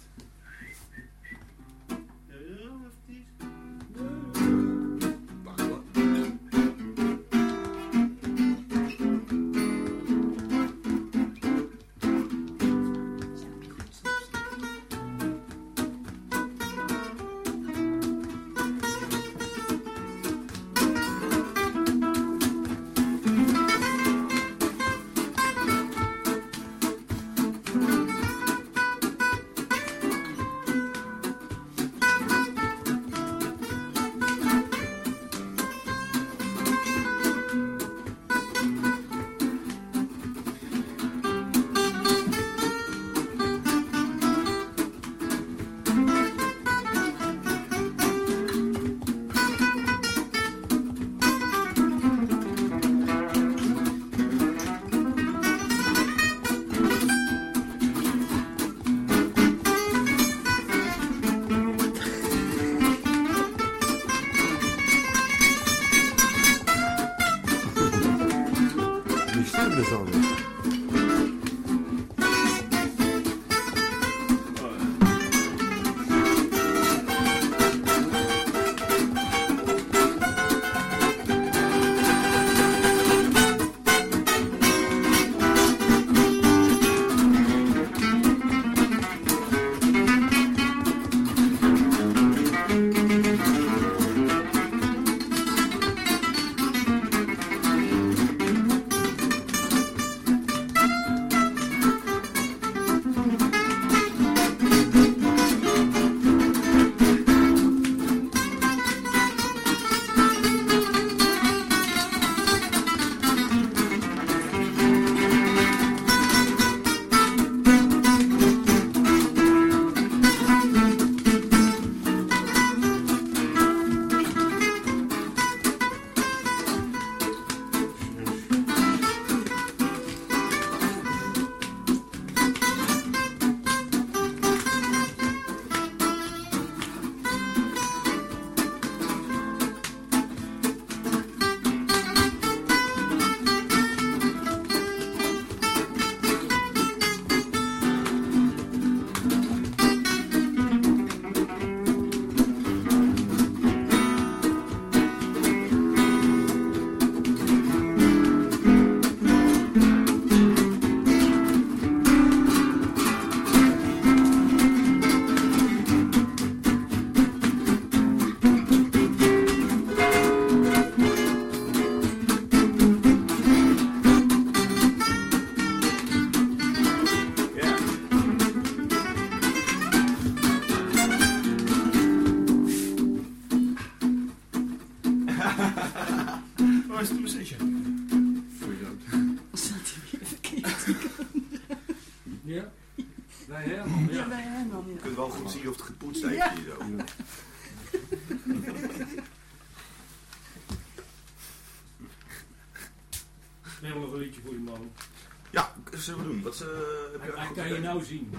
Zien.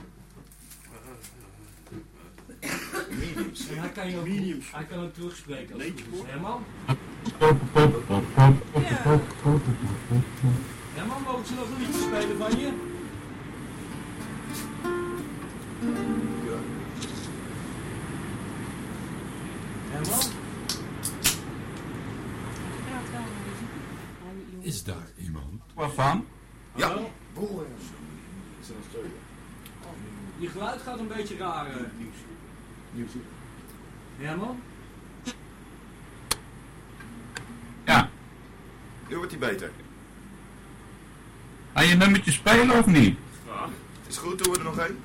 Mediums. En hij kan je ook Mediums. hij kan ook terugspreken als het goed is. Herman? Ja. Herman, mogen ze nog een liedje spelen van je? Herman? Hij- jongen. Is daar iemand? Waarvan? Ja. Hallo? Boris. Je geluid gaat een beetje raar. eh. Herman? Ja. Nu wordt hij beter. Ga je een nummertje spelen of niet? Is goed, doen we er nog één?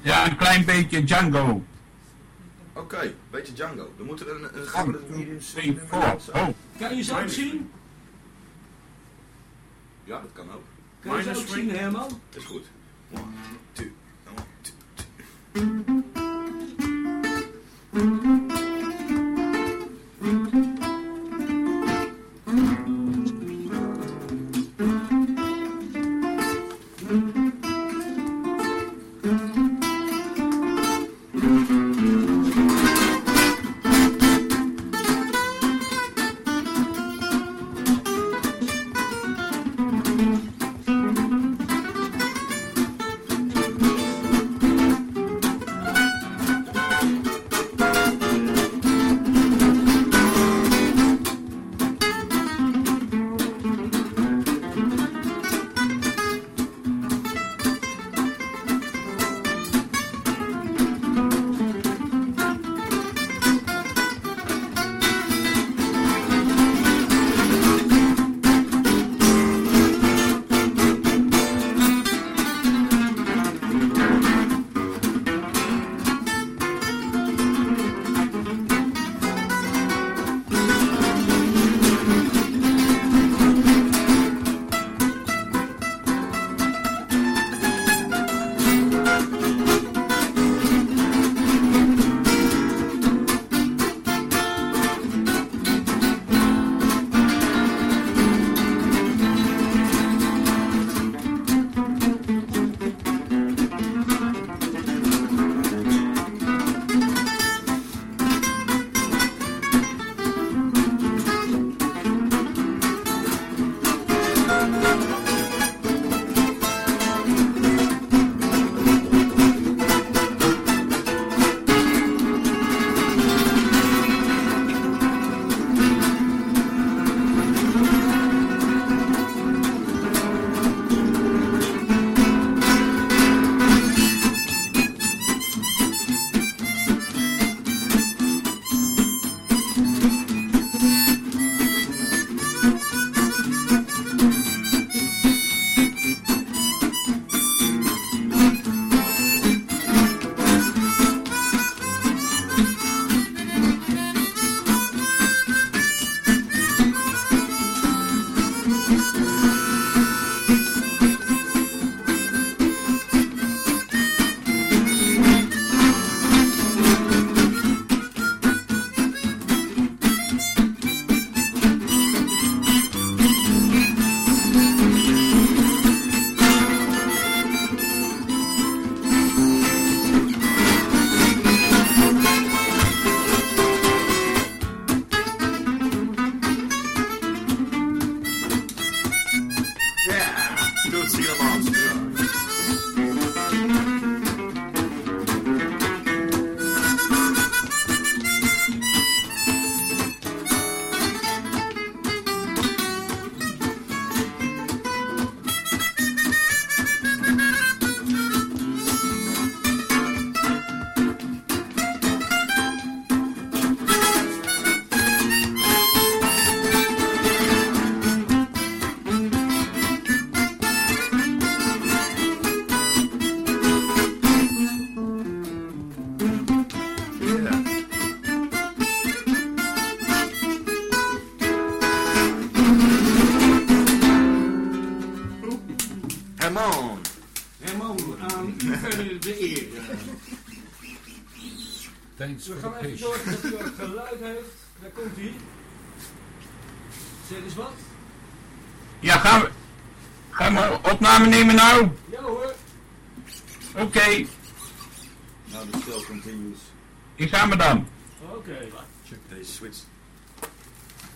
Ja, een klein beetje Django. Oké, beetje Django. Dan moet er een, een we four. Oh. Kan je zo ook zien? Ja, dat kan ook. Kan je zo ook zien, Herman? Is goed. One, two, Mm-hmm. Even zorgen dat u ook geluid heeft. Daar komt hij. Zeg eens wat. Ja, gaan we, gaan we opname nemen nou? Ja hoor. Oké, Nou, de stel continues. hier gaan we dan. Oké. Check deze switch.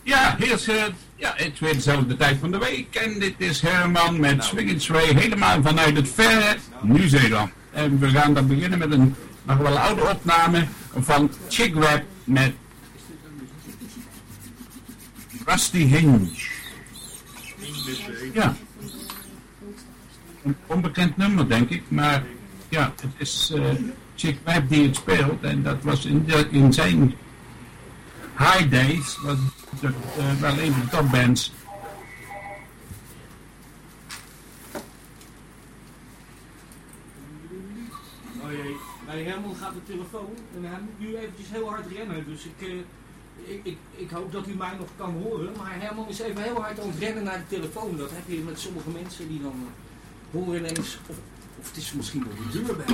Ja, hier is het. Ja, het is weer dezelfde tijd van de week. En dit is Herman met Swing and Sway, helemaal vanuit het verre Nieuw-Zeeland. En we gaan dan beginnen met een nog wel oude opname van Chick Webb met Rusty Hinge. Ja. een onbekend nummer, denk ik. Maar ja, het is Webb die het speelt. En dat was in, de, in zijn high days, was het eh, wel een van de topbands. Bij Herman gaat de telefoon en hij moet nu eventjes heel hard rennen. Dus ik, eh, ik, ik, ik hoop dat u mij nog kan horen. Maar Herman is even heel hard aan het rennen naar de telefoon. Dat heb je met sommige mensen die dan eh, horen ineens... Of, of het is misschien wel de deurbel.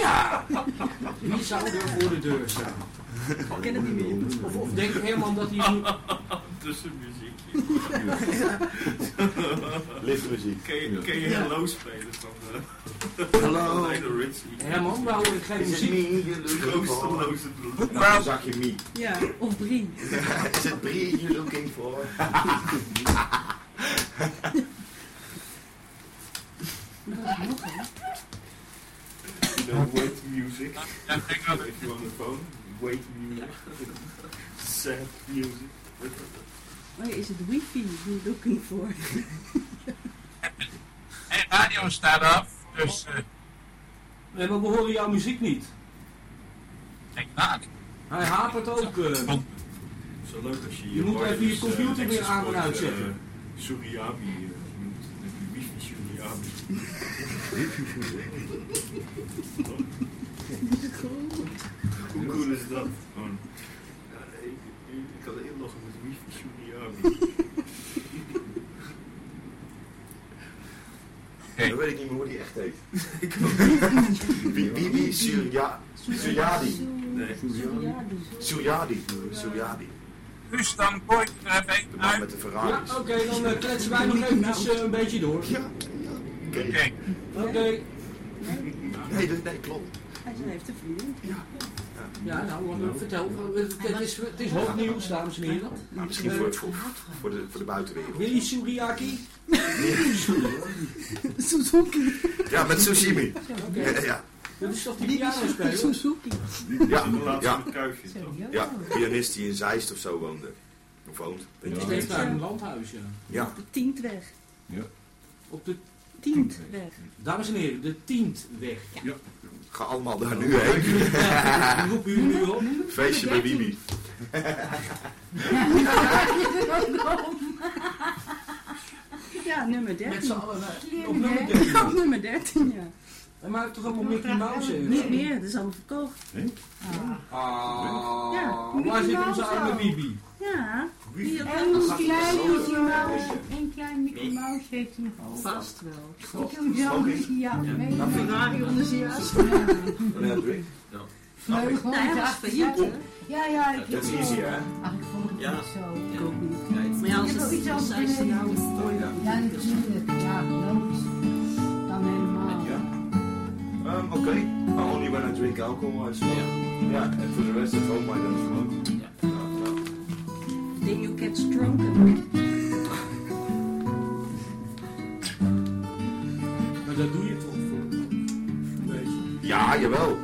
Ja! Wie zou er voor de deur staan? Ik ken niet meer. Of, of denkt Herman dat hij nu... Tussen muziekje. Liftmuziek. Ken je, je Ja. Hello spelen van de... Hallo. Lionel Richie. Herman, waar hoor ik geen Is het muziek? for? bloed. Nou, dan zag je me. Ja, of Brie. Is het Brie you're looking for? You know, wait music. Ja, ik If you're on the phone, wait music. Sad music. Oh, is het wifi you're looking for? En radio staat af, dus eh Nee, maar we horen jouw muziek niet. denk na. Hij hapert ook. eh. Zo leuk als je Je moet even je wireless, eh, computer weer aan en uitzetten. Dan heb je wifi Suriabi. Hoe cool is dat? Gewoon, ja, ik, ik, ik kan inloggen met wifi Suriabi. Dan weet ik niet meer hoe die echt heet. Wie- wie- wie? Surya- Suryadi. Nee. Suryadi. Suryadi. Dus dan ik even De man uit. met de Ja, Ferraris. oké, dan eh, kletsen wij nog eventjes eh, een beetje door. Ja, Oké. Oké. Nee, dat- nee, klopt. Hij heeft een vriendin. Ja, nou, eh, vertel. Het, het is, het is hoog nieuws, dames en heren. Maar misschien voor, voor, voor, de, voor de buitenwereld. Willy Suriaki? Suzuki. Ja, met sushimi. Oké. Ja, ja. Dat is toch die? Suzuki. Ja, De laatste ja, ja, pianist die in Zeist of zo woonde. Of woont. Heeft niet. daar een landhuis, ja. Ja, De Tientweg. Op de, Tientweg. dames en heren, de Tientweg. Ga allemaal daar nu heen. Roepen jullie nu op. Feestje bij Bibi. Ja, nummer Met 13. z'n allen. Op nummer 13. Op nummer 13, ja. Hij maakt toch allemaal Mickey Mouse in? Niet meer, dat is allemaal verkocht. Ah, Ja, waar zit onze arme. Bibi? Ja, die En klein Mickey Mouse, een klein Mickey Mouse heeft hij nog over. vast wel. Ik heb zelf ja, mee. Nou, Ferrari onder zijn jas. Ja. Vleugel, Nee, hij was failliet, hè? Ja, ja, ik Dat is heb easy, hè? Ach, ik vond het Ja. niet zo. Ik ook niet. Maar ja, als Ik het iets anders is nou beneden. Ja, natuurlijk. Ja, logisch. Dan helemaal. Um, Oké, maar only when I drink alcohol, I smoke. Ja, en voor de rest at home I don't smoke. Ja. Ja, ja. Then you get drunken. Ja, jawel.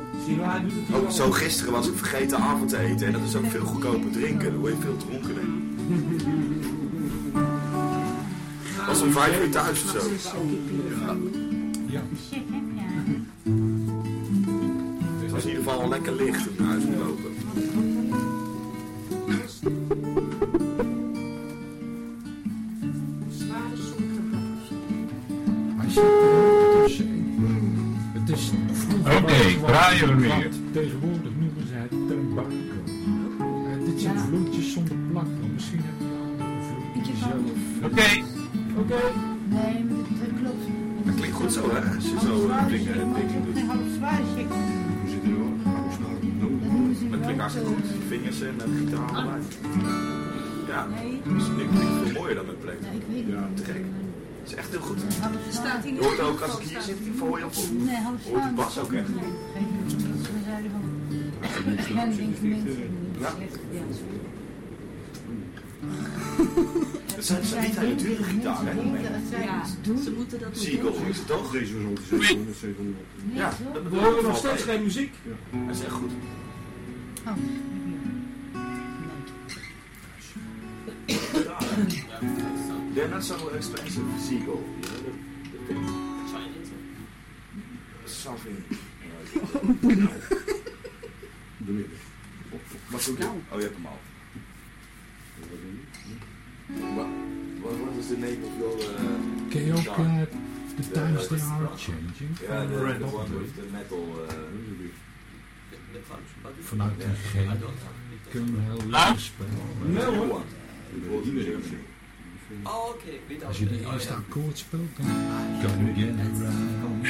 Ook al. zo gisteren was ik vergeten avond te eten en dat is ook veel goedkoper drinken. Dan word je veel dronkener. Was om vijf uur thuis of zo. Ja. Het was in ieder geval al lekker licht ik naar huis moet lopen. Oké, draaien we weer. Tegenwoordig noemen ze het tobacco. Eh, dit zijn Ja. vloeitjes zonder plak. Misschien heb je andere vloeitjes Ik heb zelf. Oké. Oké. Nee, dat, dat klopt. Dat klinkt goed zo, hè? Als je zo zwaar een is ding het, maar ding het is doet. het. We zitten er. Dat Dat klinkt hartstikke goed. eh, Vingers en gitaar erbij. Ja, Nee, nu klinkt het veel mooier dan met plek. nee, ik weet Ja, niet. te gek. Het is echt heel goed. Staat Je hoort ook als ik hier zit, voor je op. Nee, Hoort die bas ook echt? Geen. We zeiden van. En denken mensen. Ja. Ja. Het zijn, niet hele dure gitaren, hè? die. Ja, ze moeten dat Zie ik doen. al, is het toch? Deze was ongeveer 600, 700. Ja, We horen nog steeds geen muziek. Oh, Dat is echt goed. nee. They're not so expensive, seagull. You know, the, the thing. Chinese. Something. Beneden. Wat doe je? Oh, je hebt hem al. Wat, wat, wat is de name of your... Uh, je ook shark? eh, The De- Times They Are Changing? Ja, de, Red the Hot one with the metal... Uh, Vanuit die G kun je heel Ah. lekker spelen. No, one. Oh, oké. ik weet Als je de eerste Oh, ja. akkoord speelt, dan kan je get around.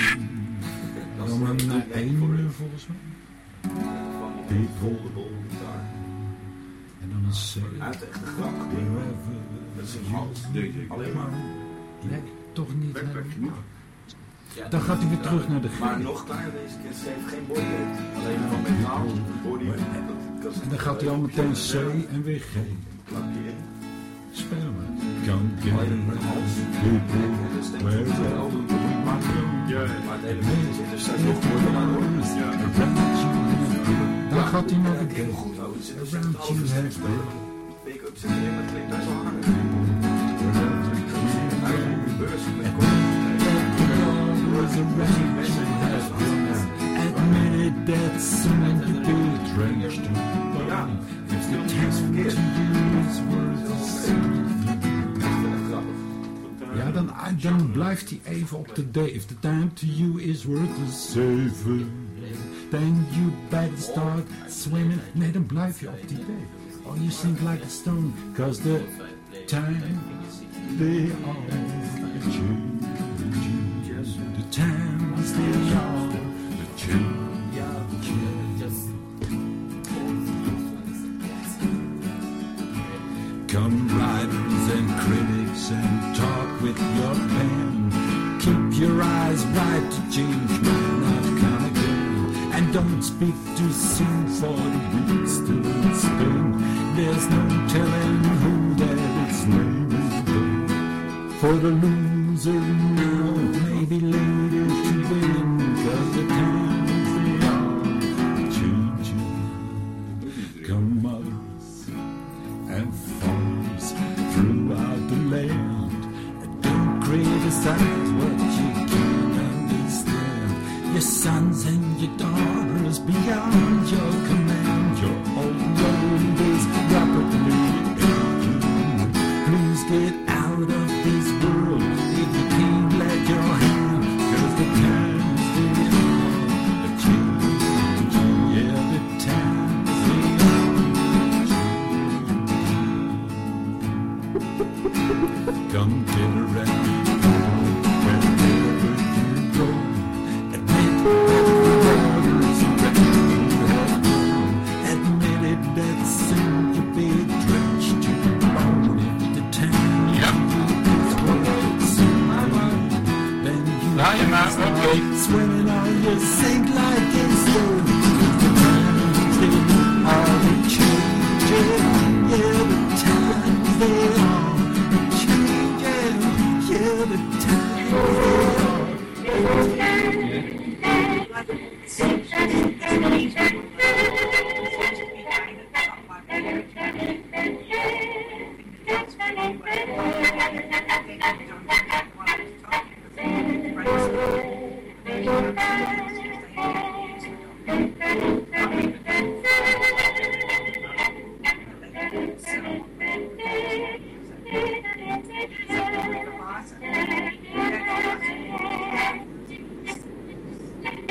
Dan een eh, één uur volgens mij. People. En dan een C. Echt een ding. hoor. Dat is een hals. Alleen maar. Nee, toch niet. Dan gaat hij weer terug naar de G. Maar nog kleiner deze keer, ze heeft geen bodyweight. Alleen van metaal, body. En dan gaat hij al meteen C en weer G. Klap je in. Speel maar. Come get Alleen een hals. people. En de stem Where voelt wel over de Maar het lied zit er straks nog voor. Dan gaat hij naar de Heel G. goed hoor. Zit er Around you have stem. Pick-up klinkt is Admitted that be drenched Is. Ja, dan, ah, dan blijft hij even op de D. If the time to you is worth the saving, then you better start swimming. Nee, dan blijf je op die D. Oh, you sink like a stone, cause the time they are. The time they are changing. Eyes to change might not come again. And don't speak too soon for the wheels to spin. There's no telling who that its name will. For the loser now, maybe later to win. Cause the times